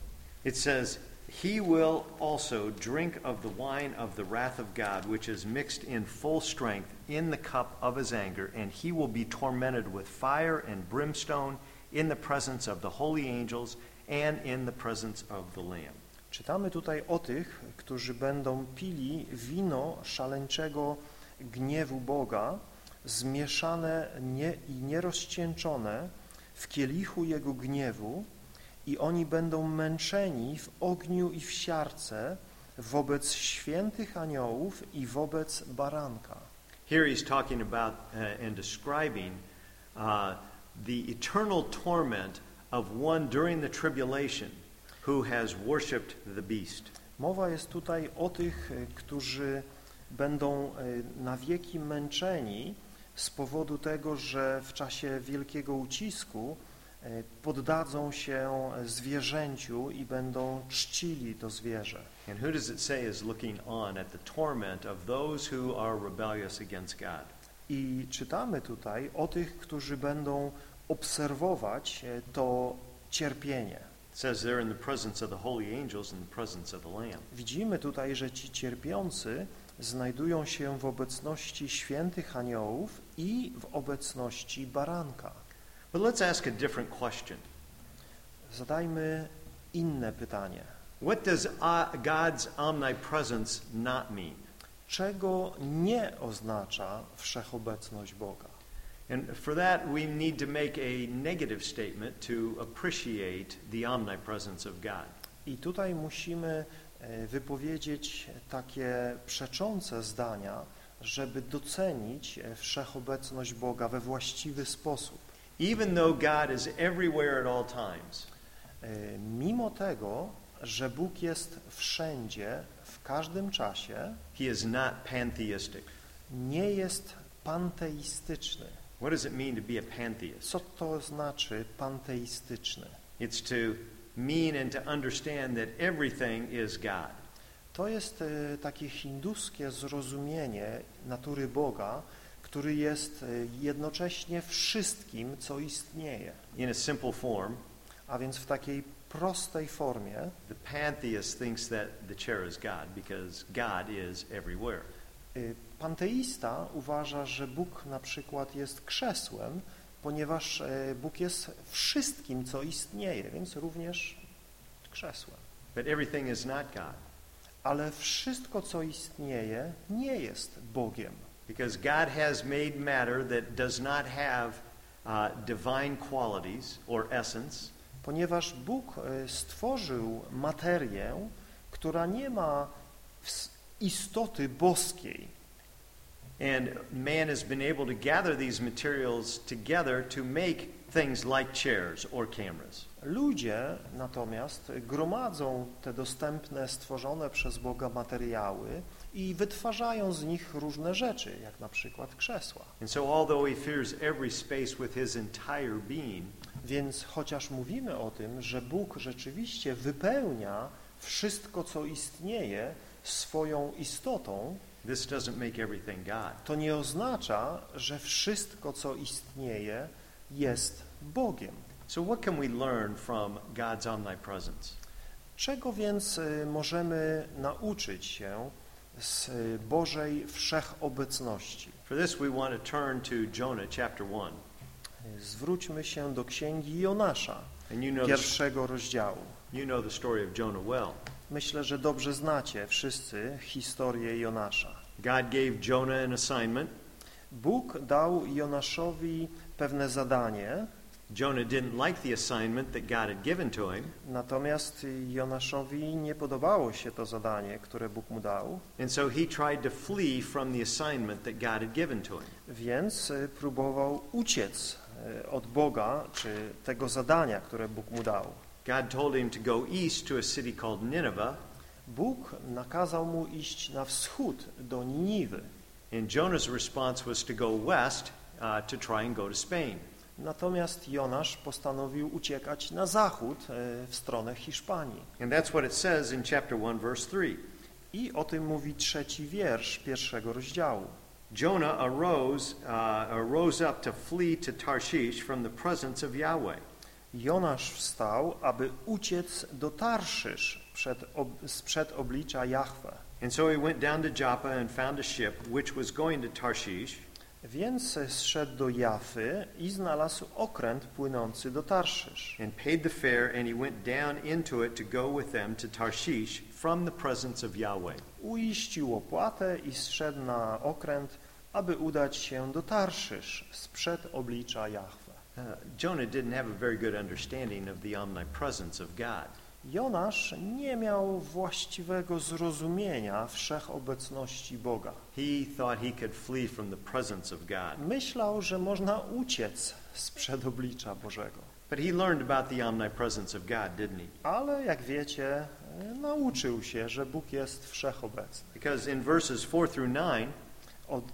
it says, "He will also drink of the wine of the wrath of God, which is mixed in full strength in the cup of his anger, and he will be tormented with fire and brimstone in the presence of the holy angels and in the presence of the Lamb." czytamy tutaj o tych, którzy będą pili wino szaleńczego gniewu Boga, zmieszane nie, i nierozcieńczone w kielichu Jego gniewu i oni będą męczeni w ogniu i w siarce wobec świętych aniołów i wobec baranka. Here he's talking about uh, and describing uh, the eternal torment of one during the tribulation who has worshipped the beast. Mowa jest tutaj o tych, y, którzy będą y, na wieki męczeni z powodu tego, że w czasie wielkiego ucisku poddadzą się zwierzęciu i będą czcili to zwierzę. And who does it say is looking on at the torment of those who are rebellious against God? I czytamy tutaj o tych, którzy będą obserwować e, to cierpienie. Says there in the presence of the holy angels and the presence of the Lamb. Widzimy tutaj, że ci cierpiący znajdują się w obecności świętych aniołów i w obecności baranka. But let's ask a different question. Zadajmy inne pytanie. What does uh, God's omnipresence not mean? Czego nie oznacza wszechobecność Boga? And for that, we need to make a negative statement to appreciate the omnipresence of God. I tutaj musimy e, wypowiedzieć takie przeczące zdania, żeby docenić e, wszechobecność Boga we właściwy sposób. Even though God is everywhere at all times, E, Mimo tego, że Bóg jest wszędzie, w każdym czasie, He is not pantheistic. nie jest panteistyczny. What does it mean to be a pantheist? Co to znaczy panteistyczny? It's to mean and to understand that everything is God. To jest e, takie hinduskie zrozumienie natury Boga, który jest e, jednocześnie wszystkim, co istnieje. In a simple form, A więc w takiej prostej formie the pantheist thinks that the chair is God because God is everywhere. y, panteista uważa, że Bóg na przykład jest krzesłem, ponieważ e, Bóg jest wszystkim, co istnieje, więc również krzesłem. But everything is not God Ale wszystko, co istnieje, nie jest Bogiem, because God has made matter that does not have uh, divine qualities or essence, ponieważ Bóg e, stworzył materię, która nie ma istoty boskiej. and man has been able to gather these materials together to make things like chairs or cameras. Ludzie natomiast gromadzą te dostępne, stworzone przez Boga materiały i wytwarzają z nich różne rzeczy, jak na przykład krzesła. So, being, Więc chociaż mówimy o tym, że Bóg rzeczywiście wypełnia wszystko, co istnieje swoją istotą, to nie oznacza, że wszystko, co istnieje, jest Bogiem. So, what can we learn from God's omnipresence? Czego więc y, możemy nauczyć się z Bożej wszechobecności? For this, we want to turn to Jonah chapter 1. Y, Zwróćmy się do księgi Jonasza, you know, the, pierwszego rozdziału. you know the story of Jonah well. Myślę, że dobrze znacie wszyscy historię Jonasza. God gave Jonah an assignment. Bóg dał Jonaszowi pewne zadanie, Jonah didn't like the assignment that God had given to him, natomiast Jonaszowi nie podobało się to zadanie, które Bóg mu dał, and so he tried to flee from the assignment that God had given to him. więc y, próbował uciec y, od Boga, czy tego zadania, które Bóg mu dał. God told him to go east to a city called Nineveh, Bóg nakazał mu iść na wschód do Niniwy, and Jonah's response was to go west uh, to try and go to Spain. Natomiast Jonasz postanowił uciekać na zachód y, w stronę Hiszpanii. And that's what it says in chapter 1, verse 3. I o tym mówi trzeci wiersz pierwszego rozdziału. Jonah arose, uh, arose up to flee to Tarshish from the presence of Yahweh. Jonasz wstał, aby uciec do Tarszysz przed, ob, sprzed oblicza Jahwe. And so he went down to Joppa and found a ship which was going to Tarshish. Więc zszedł do Jafy i znalazł okręt płynący do Tarszysz. and paid the fare, and he went down into it to go with them to Tarshish from the presence of Yahweh. Uiścił opłatę i zszedł na okręt, aby udać się do Tarszysz sprzed oblicza Jahwe. Uh, Jonah didn't have a very good understanding of the omnipresence of God. Jonasz nie miał właściwego zrozumienia wszechobecności Boga. He thought he could flee from the presence of God. Myślał, że można uciec sprzed oblicza Bożego. But he learned about the omnipresence of God, didn't he? Ale jak wiecie, nauczył się, że Bóg jest wszechobecny. Because in verses 4 through 9, Od,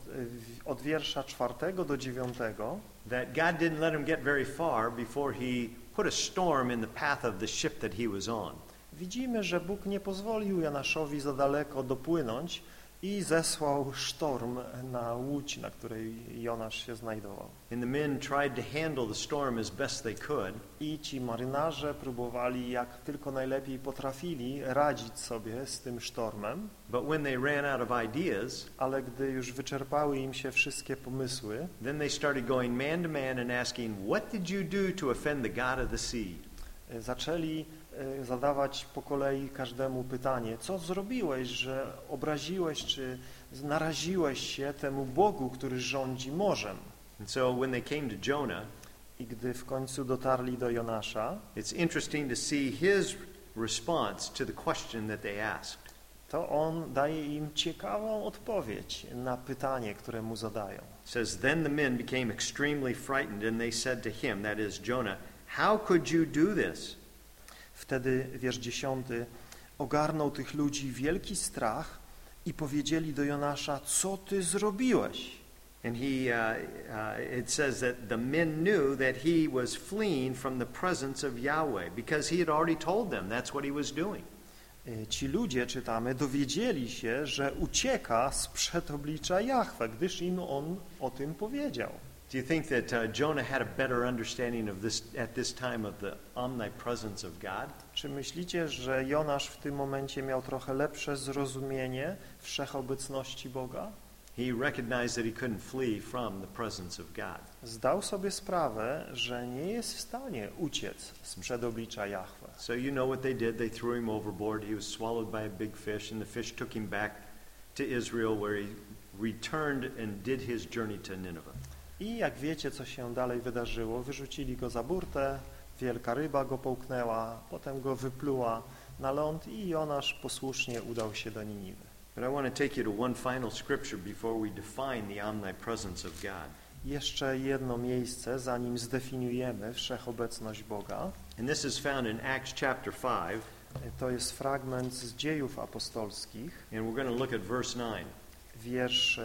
od wiersza czwartego do dziewiątego that God didn't let him get very far before he put a storm in the path of the ship that he was on. widzimy, że Bóg nie pozwolił Janaszowi za daleko dopłynąć i zesłał sztorm na łódź, na której Jonasz się znajdował. And the men tried to handle the storm as best they could. I ci marynarze próbowali jak tylko najlepiej potrafili radzić sobie z tym sztormem, But when they ran out of ideas, ale gdy już wyczerpały im się wszystkie pomysły, then they started going man to man and asking, What did you do to offend the God of the sea? zaczęli zadawać po kolei każdemu pytanie, co zrobiłeś, że obraziłeś czy naraziłeś się temu Bogu, który rządzi morzem. And so when they came to Jonah, I gdy w końcu dotarli do Jonasza, it's interesting to see his response to the question that they asked. to on daje im ciekawą odpowiedź na pytanie, które mu zadają. Says, Then the men became extremely frightened, and they said to him, that is Jonah, How could you do this? Wtedy, wiersz dziesiąty, ogarnął tych ludzi wielki strach i powiedzieli do Jonasza, co ty zrobiłeś? And he, uh, uh, it says that the men knew that he was fleeing from the presence of Yahweh because he had already told them that's what he was doing. Y, Ci ludzie, czytamy, dowiedzieli się, że ucieka sprzed oblicza Jahwe, gdyż im on o tym powiedział. Do you think that uh, Jonah had a better understanding of this at this time of the omnipresence of God? Czy myślicie, że Jonasz w tym momencie miał trochę lepsze zrozumienie wszechobecności Boga? He recognized that he couldn't flee from the presence of God. Zdał sobie sprawę, że nie jest w stanie uciec sprzed oblicza Jahwe. So you know what they did. They threw him overboard. He was swallowed by a big fish, and the fish took him back to Israel, where he returned and did his journey to Nineveh. I jak wiecie, co się dalej wydarzyło, wyrzucili go za burtę, wielka ryba go połknęła, potem go wypluła na ląd i Jonasz posłusznie udał się do Niniwy. But I want to take you to one final scripture before we define the omnipresence of God. Jeszcze jedno miejsce, zanim zdefiniujemy wszechobecność Boga. And this is found in Acts chapter 5, To jest fragment z dziejów apostolskich, and we're going to look at verse 9. wiersz, e,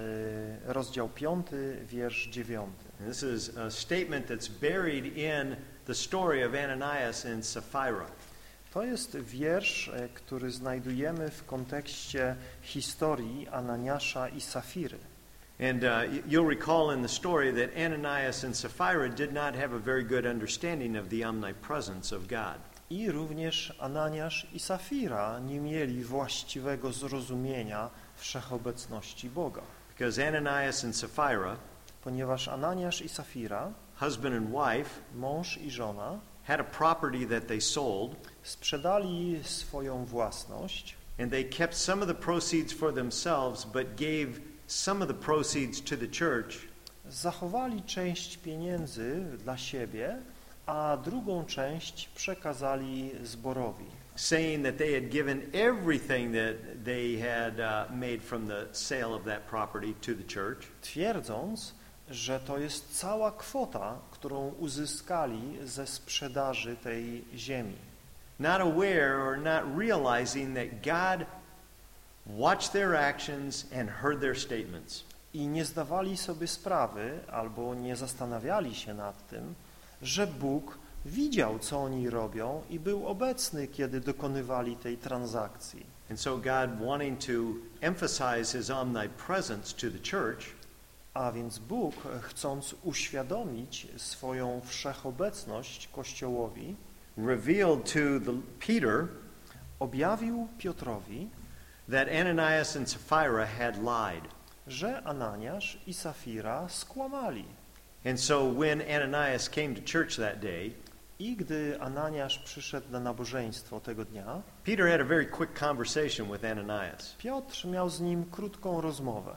rozdział 5, wiersz 9. And this is a statement that's buried in the story of Ananias and Sapphira. To jest wiersz, e, który znajdujemy w kontekście historii Ananiasza i Safiry. And uh, y- you'll recall in the story that Ananias and Sapphira did not have a very good understanding of the omnipresence of God. I również Ananiasz i Safira nie mieli właściwego zrozumienia wszechobecności Boga, Because Ananias and Sapphira, ponieważ Ananiasz i Safira, husband and wife, mąż i żona, had a property that they sold, sprzedali swoją własność and they kept some of the proceeds for themselves, but gave some of the proceeds to the church. zachowali część pieniędzy dla siebie, a drugą część przekazali zborowi, saying that they had given everything that they had uh, made from the sale of that property to the church. twierdząc, że to jest cała kwota, którą uzyskali ze sprzedaży tej ziemi. Not aware or not realizing that God watched their actions and heard their statements. I nie zdawali sobie sprawy albo nie zastanawiali się nad tym, że Bóg widział, co oni robią i był obecny, kiedy dokonywali tej transakcji. And so God wanting to emphasize his omnipresence to the church, A więc Bóg, chcąc uświadomić swoją wszechobecność Kościołowi, revealed to the, Peter objawił Piotrowi, that Ananias and Sapphira had lied. że Ananiasz i Safira skłamali. And so when Ananias came to church that day, I gdy Ananiasz przyszedł na nabożeństwo tego dnia, Peter had a very quick conversation with Ananias. Piotr miał z nim krótką rozmowę.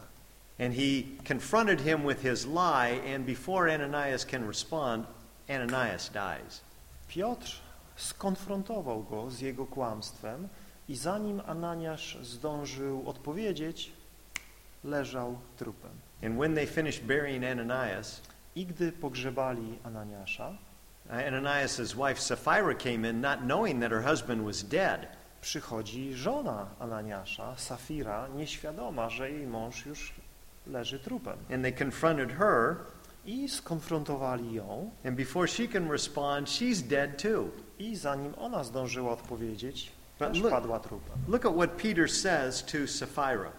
And he confronted him with his lie, and before Ananias can respond, Ananias dies. Piotr skonfrontował go z jego kłamstwem i zanim Ananiasz zdążył odpowiedzieć, leżał trupem. And when they finished burying Ananias, I gdy pogrzebali Ananiasza, Ananias' wife Sapphira came in, not knowing that her husband was dead. przychodzi żona Ananiasza, Safira, nieświadoma, że jej mąż już leży trupem. And they confronted her, I skonfrontowali ją and before she can respond, she's dead too. i zanim ona zdążyła odpowiedzieć, But też look- padła trupem. Look at what Peter says to Sapphira.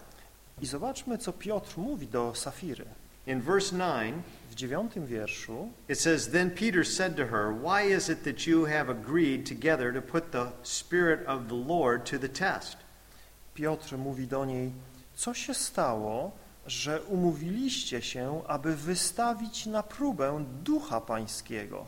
I zobaczmy, co Piotr mówi do Safiry. In verse 9, W dziewiątym wierszu it says, Then Peter said to her, Why is it that you have agreed together to put the Spirit of the Lord to the test? Piotr mówi do niej, co się stało, że umówiliście się, aby wystawić na próbę Ducha Pańskiego?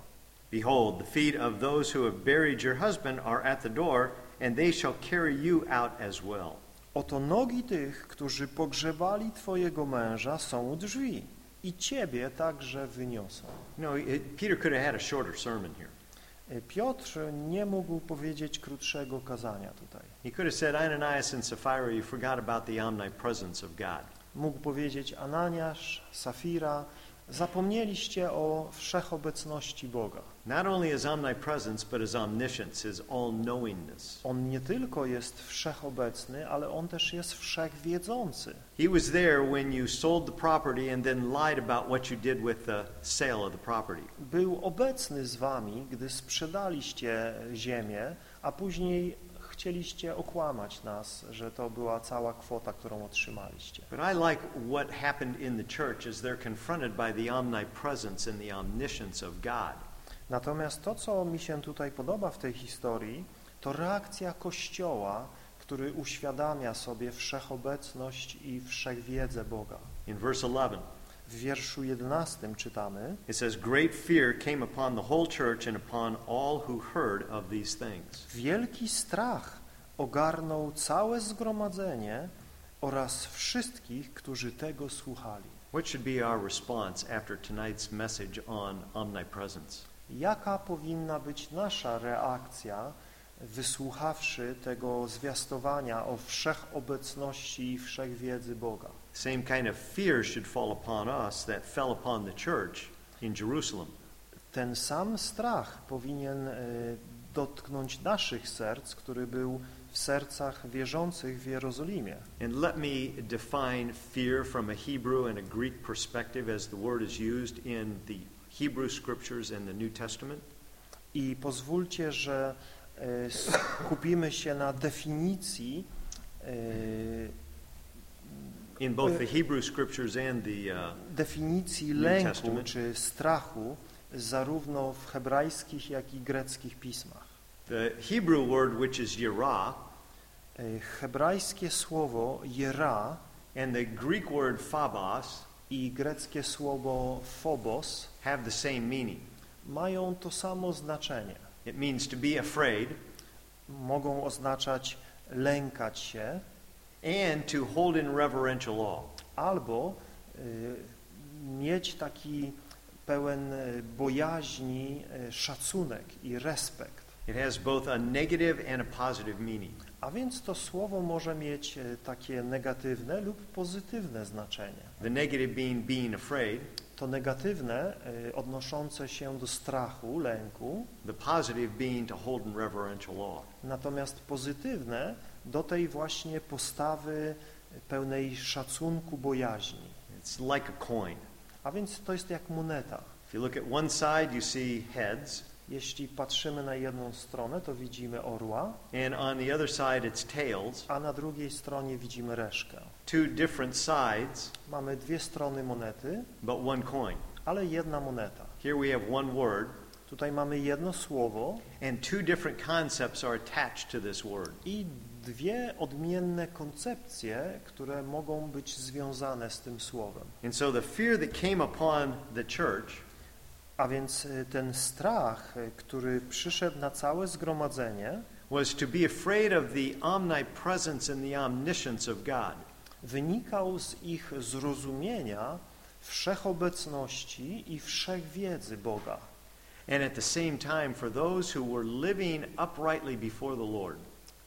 Behold, the feet of those who have buried your husband are at the door, and they shall carry you out as well. Oto nogi tych, którzy pogrzebali Twojego męża są u drzwi i Ciebie także wyniosą. Know, it, Peter could have had a shorter sermon here. E, Piotr nie mógł powiedzieć krótszego kazania tutaj. He could have said, Ananias and Sapphira, you forgot about the omnipresence of God. Mógł powiedzieć Ananiasz, Safira, zapomnieliście o wszechobecności Boga. Not only his omnipresence, but his omniscience, his all-knowingness. On nie tylko jest wszechobecny, ale on też jest wszechwiedzący. He was there when you sold the property and then lied about what you did with the sale of the property. Był obecny z wami, gdy sprzedaliście ziemię, a później chcieliście okłamać nas, że to była cała kwota, którą otrzymaliście. But I like what happened in the church as they're confronted by the omnipresence and the omniscience of God. Natomiast to, co mi się tutaj podoba w tej historii, to reakcja Kościoła, który uświadamia sobie wszechobecność i wszechwiedzę Boga. In verse 11, W wierszu 11 czytamy it says, Great fear came upon the whole church and upon all who heard of these things. Wielki strach ogarnął całe zgromadzenie oraz wszystkich, którzy tego słuchali. What should be our response after tonight's message on omnipresence? Jaka powinna być nasza reakcja, wysłuchawszy tego zwiastowania o wszechobecności i wszechwiedzy Boga? Same kind of fear should fall upon us that fell upon the church in Jerusalem. Ten sam strach powinien e, dotknąć naszych serc, który był w sercach wierzących w Jerozolimie. And let me define fear from a Hebrew and a Greek perspective as the word is used in the Hebrew scriptures and the New Testament. I pozwólcie, że e, skupimy się na definicji e, In both the Hebrew scriptures and the uh, definicji New lęku Testament. czy strachu zarówno w hebrajskich, jak i greckich pismach. the Hebrew word which is yirah E, Hebrajskie słowo jera and the Greek word phobos i greckie słowo phobos have the same meaning. mają to samo znaczenie. It means to be afraid Mogą oznaczać lękać się and to hold in reverential awe. albo y, mieć taki pełen y, bojaźni, y, szacunek i respekt. It has both a negative and a positive meaning. A więc to słowo może mieć y, takie negatywne lub pozytywne znaczenie. The negative being being afraid, To negatywne y, odnoszące się do strachu, lęku, the positive being to hold in reverential awe. natomiast pozytywne do tej właśnie postawy pełnej szacunku, bojaźni. It's like a coin. A więc to jest jak moneta. If you look at one side, you see heads, Jeśli patrzymy na jedną stronę, to widzimy orła, and on the other side, it's tails. a na drugiej stronie widzimy reszkę. Two different sides, Mamy dwie strony monety, but one coin. ale jedna moneta. Here we have one word, Tutaj mamy jedno słowo and two different concepts are attached to this word. i dwie odmienne koncepcje, które mogą być związane z tym słowem. And so the fear that came upon the church A więc y, ten strach, y, który przyszedł na całe zgromadzenie, was to be afraid of the omnipresence and the omniscience of God. wynikał z ich zrozumienia wszechobecności i wszechwiedzy Boga. And at the same time, for those who were living uprightly before the Lord,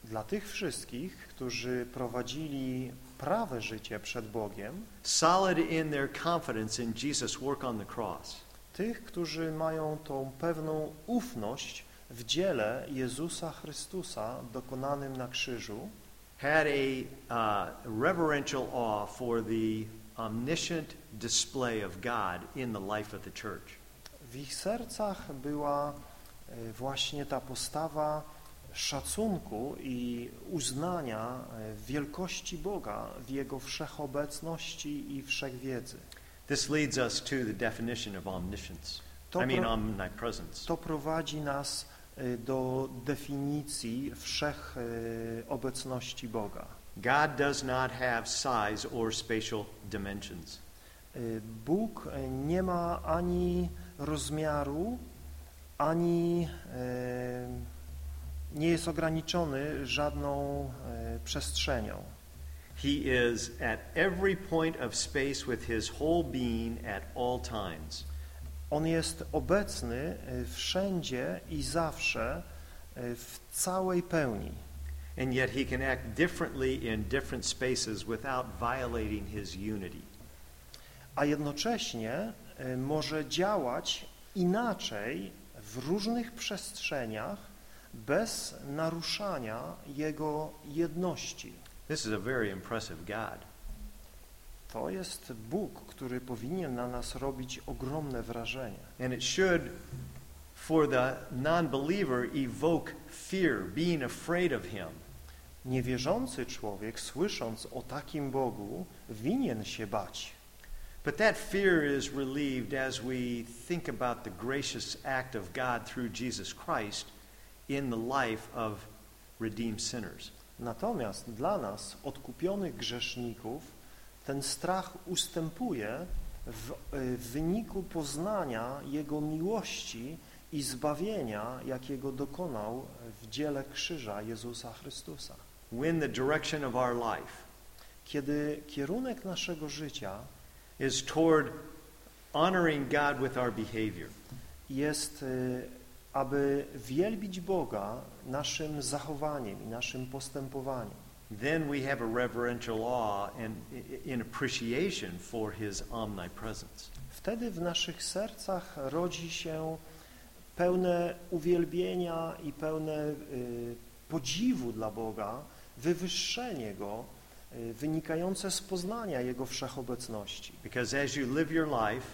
Dla tych wszystkich, którzy prowadzili prawe życie przed Bogiem, solid in their confidence in Jesus' work on the cross, tych, którzy mają tą pewną ufność w dziele Jezusa Chrystusa dokonanym na krzyżu, had a uh, reverential awe for the omniscient display of God in the life of the church. w ich sercach była e, właśnie ta postawa szacunku i uznania e, wielkości Boga w Jego wszechobecności i wszechwiedzy. This leads us to the definition of omniscience. To, I mean omnipresence. to prowadzi nas e, do definicji wszechobecności Boga. God does not have size or spatial dimensions. E, Bóg e, nie ma ani rozmiaru, ani e, nie jest ograniczony żadną e, przestrzenią. He is at every point of space with his whole being at all times. On jest obecny e, wszędzie i zawsze e, w całej pełni. And yet he can act differently in different spaces without violating his unity. a jednocześnie e, może działać inaczej w różnych przestrzeniach bez naruszania Jego jedności. This is a very impressive God. To jest Bóg, który powinien na nas robić ogromne wrażenie. And it should, for the non-believer, evoke fear, being afraid of him. Niewierzący człowiek, słysząc o takim Bogu, winien się bać. But that fear is relieved as we think about the gracious act of God through Jesus Christ in the life of redeemed sinners. Natomiast dla nas, odkupionych grzeszników, ten strach ustępuje w, y, w wyniku poznania Jego miłości i zbawienia, jakiego dokonał w dziele krzyża Jezusa Chrystusa. When the direction of our life Kiedy kierunek naszego życia is toward honoring God with our behavior, jest, y, aby wielbić Boga naszym zachowaniem i naszym postępowaniem, then we have a reverential awe and in appreciation for his omnipresence. wtedy w naszych sercach rodzi się pełne uwielbienia i pełne y, podziwu dla Boga, wywyższenie Go, y, wynikające z poznania Jego wszechobecności. Because as you live your life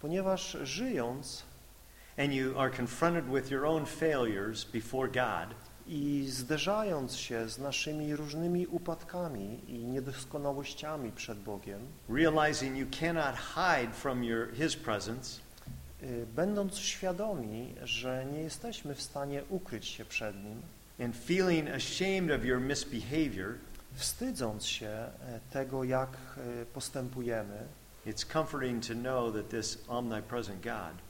Ponieważ żyjąc and you are confronted with your own failures before God, i zderzając się z naszymi różnymi upadkami i niedoskonałościami przed Bogiem, realizing you cannot hide from your, his presence, y, będąc świadomi, że nie jesteśmy w stanie ukryć się przed Nim, and feeling ashamed of your misbehavior, wstydząc się e, tego, jak e, postępujemy, it's comforting to know that this omnipresent God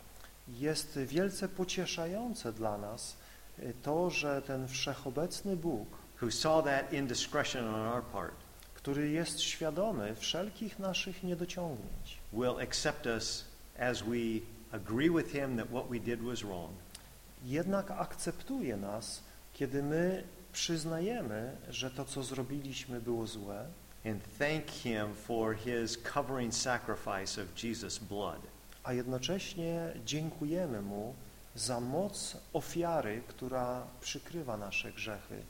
jest wielce pocieszające dla nas e, to, że ten wszechobecny Bóg, who saw that indiscretion on our part który jest świadomy wszelkich naszych niedociągnięć, will accept us as we agree with him that what we did was wrong jednak akceptuje nas, kiedy my przyznajemy, że to, co zrobiliśmy, było złe and thank him for his covering sacrifice of Jesus' blood. A jednocześnie dziękujemy Mu za moc ofiary, która przykrywa nasze grzechy,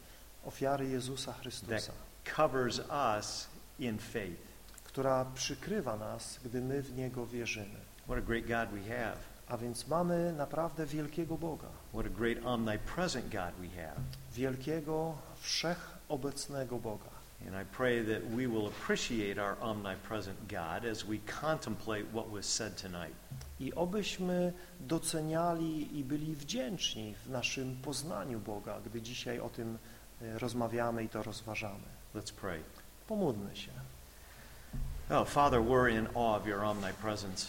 ofiary Jezusa Chrystusa, covers us in faith. która przykrywa nas, gdy my w Niego wierzymy. What a great God we have. A więc mamy naprawdę wielkiego Boga, What a great omnipresent God we have. wielkiego, wszechobecnego Boga. And I pray that we will appreciate our omnipresent God as we contemplate what was said tonight. I obyśmy doceniali i byli wdzięczni w naszym poznaniu Boga, gdy dzisiaj o tym e, rozmawiamy i to rozważamy. Let's pray. Pomódlmy się. Oh, Father, we're in awe of your omnipresence.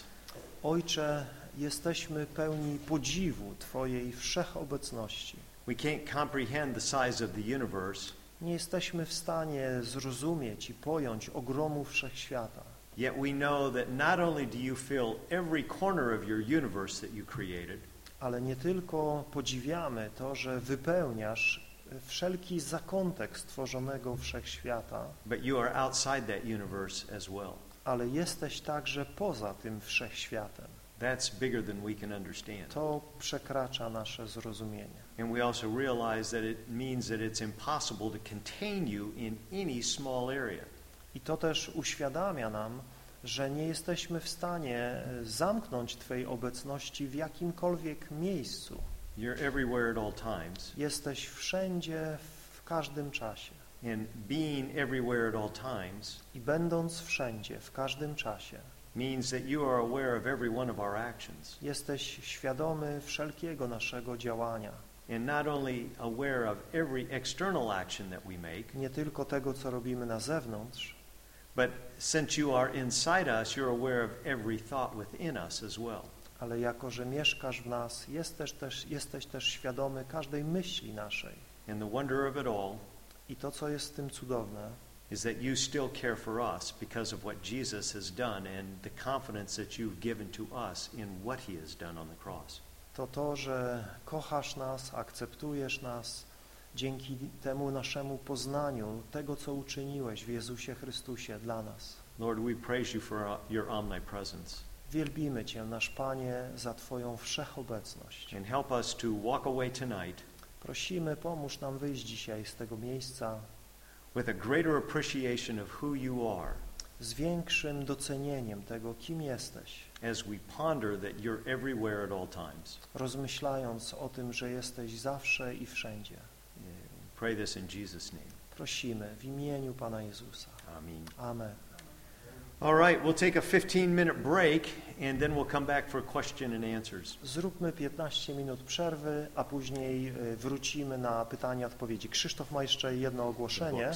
Ojcze, jesteśmy pełni podziwu Twojej wszechobecności. We can't comprehend the size of the universe, Nie jesteśmy w stanie zrozumieć i pojąć ogromu wszechświata, yet we know that not only do you fill every corner of your universe that you created, ale nie tylko podziwiamy to, że wypełniasz wszelki zakątek stworzonego wszechświata, but you are outside that universe as well. ale jesteś także poza tym wszechświatem. That's bigger than we can understand. To przekracza nasze zrozumienie. And we also realize that it means that it's impossible to contain you in any small area. I to też uświadamia nam, że nie jesteśmy w stanie zamknąć Twojej obecności w jakimkolwiek miejscu. You're everywhere at all times. Jesteś wszędzie, w każdym czasie. And being everywhere at all times I będąc wszędzie, w każdym czasie, means that you are aware of every one of our actions. jesteś świadomy wszelkiego naszego działania. And not only aware of every external action that we make, Nie tylko tego, co robimy na zewnątrz, but since you are inside us, you're aware of every thought within us as well. ale jako, że mieszkasz w nas, jesteś też, jesteś też świadomy każdej myśli naszej. And the wonder of it all I to, co jest w tym cudowne, is that you still care for us because of what Jesus has done and the confidence that you've given to us in what he has done on the cross. To to, że kochasz nas, akceptujesz nas dzięki temu naszemu poznaniu tego, co uczyniłeś w Jezusie Chrystusie dla nas. Lord, we praise you for uh, your omnipresence Wielbimy Cię, nasz Panie, za Twoją wszechobecność. and help us to walk away tonight Prosimy, pomóż nam wyjść dzisiaj z tego miejsca with a greater appreciation of who you are z większym docenieniem tego, kim jesteś, as we ponder that you're everywhere at all times. rozmyślając o tym, że jesteś zawsze i wszędzie. Pray this in Jesus' name. Prosimy w imieniu Pana Jezusa. Amen. Amen. All right, we'll take a 15 minute break and then we'll come back for question and answers. Zróbmy 15 minut przerwy, a później y, wrócimy na pytania i odpowiedzi. Krzysztof ma jeszcze jedno ogłoszenie.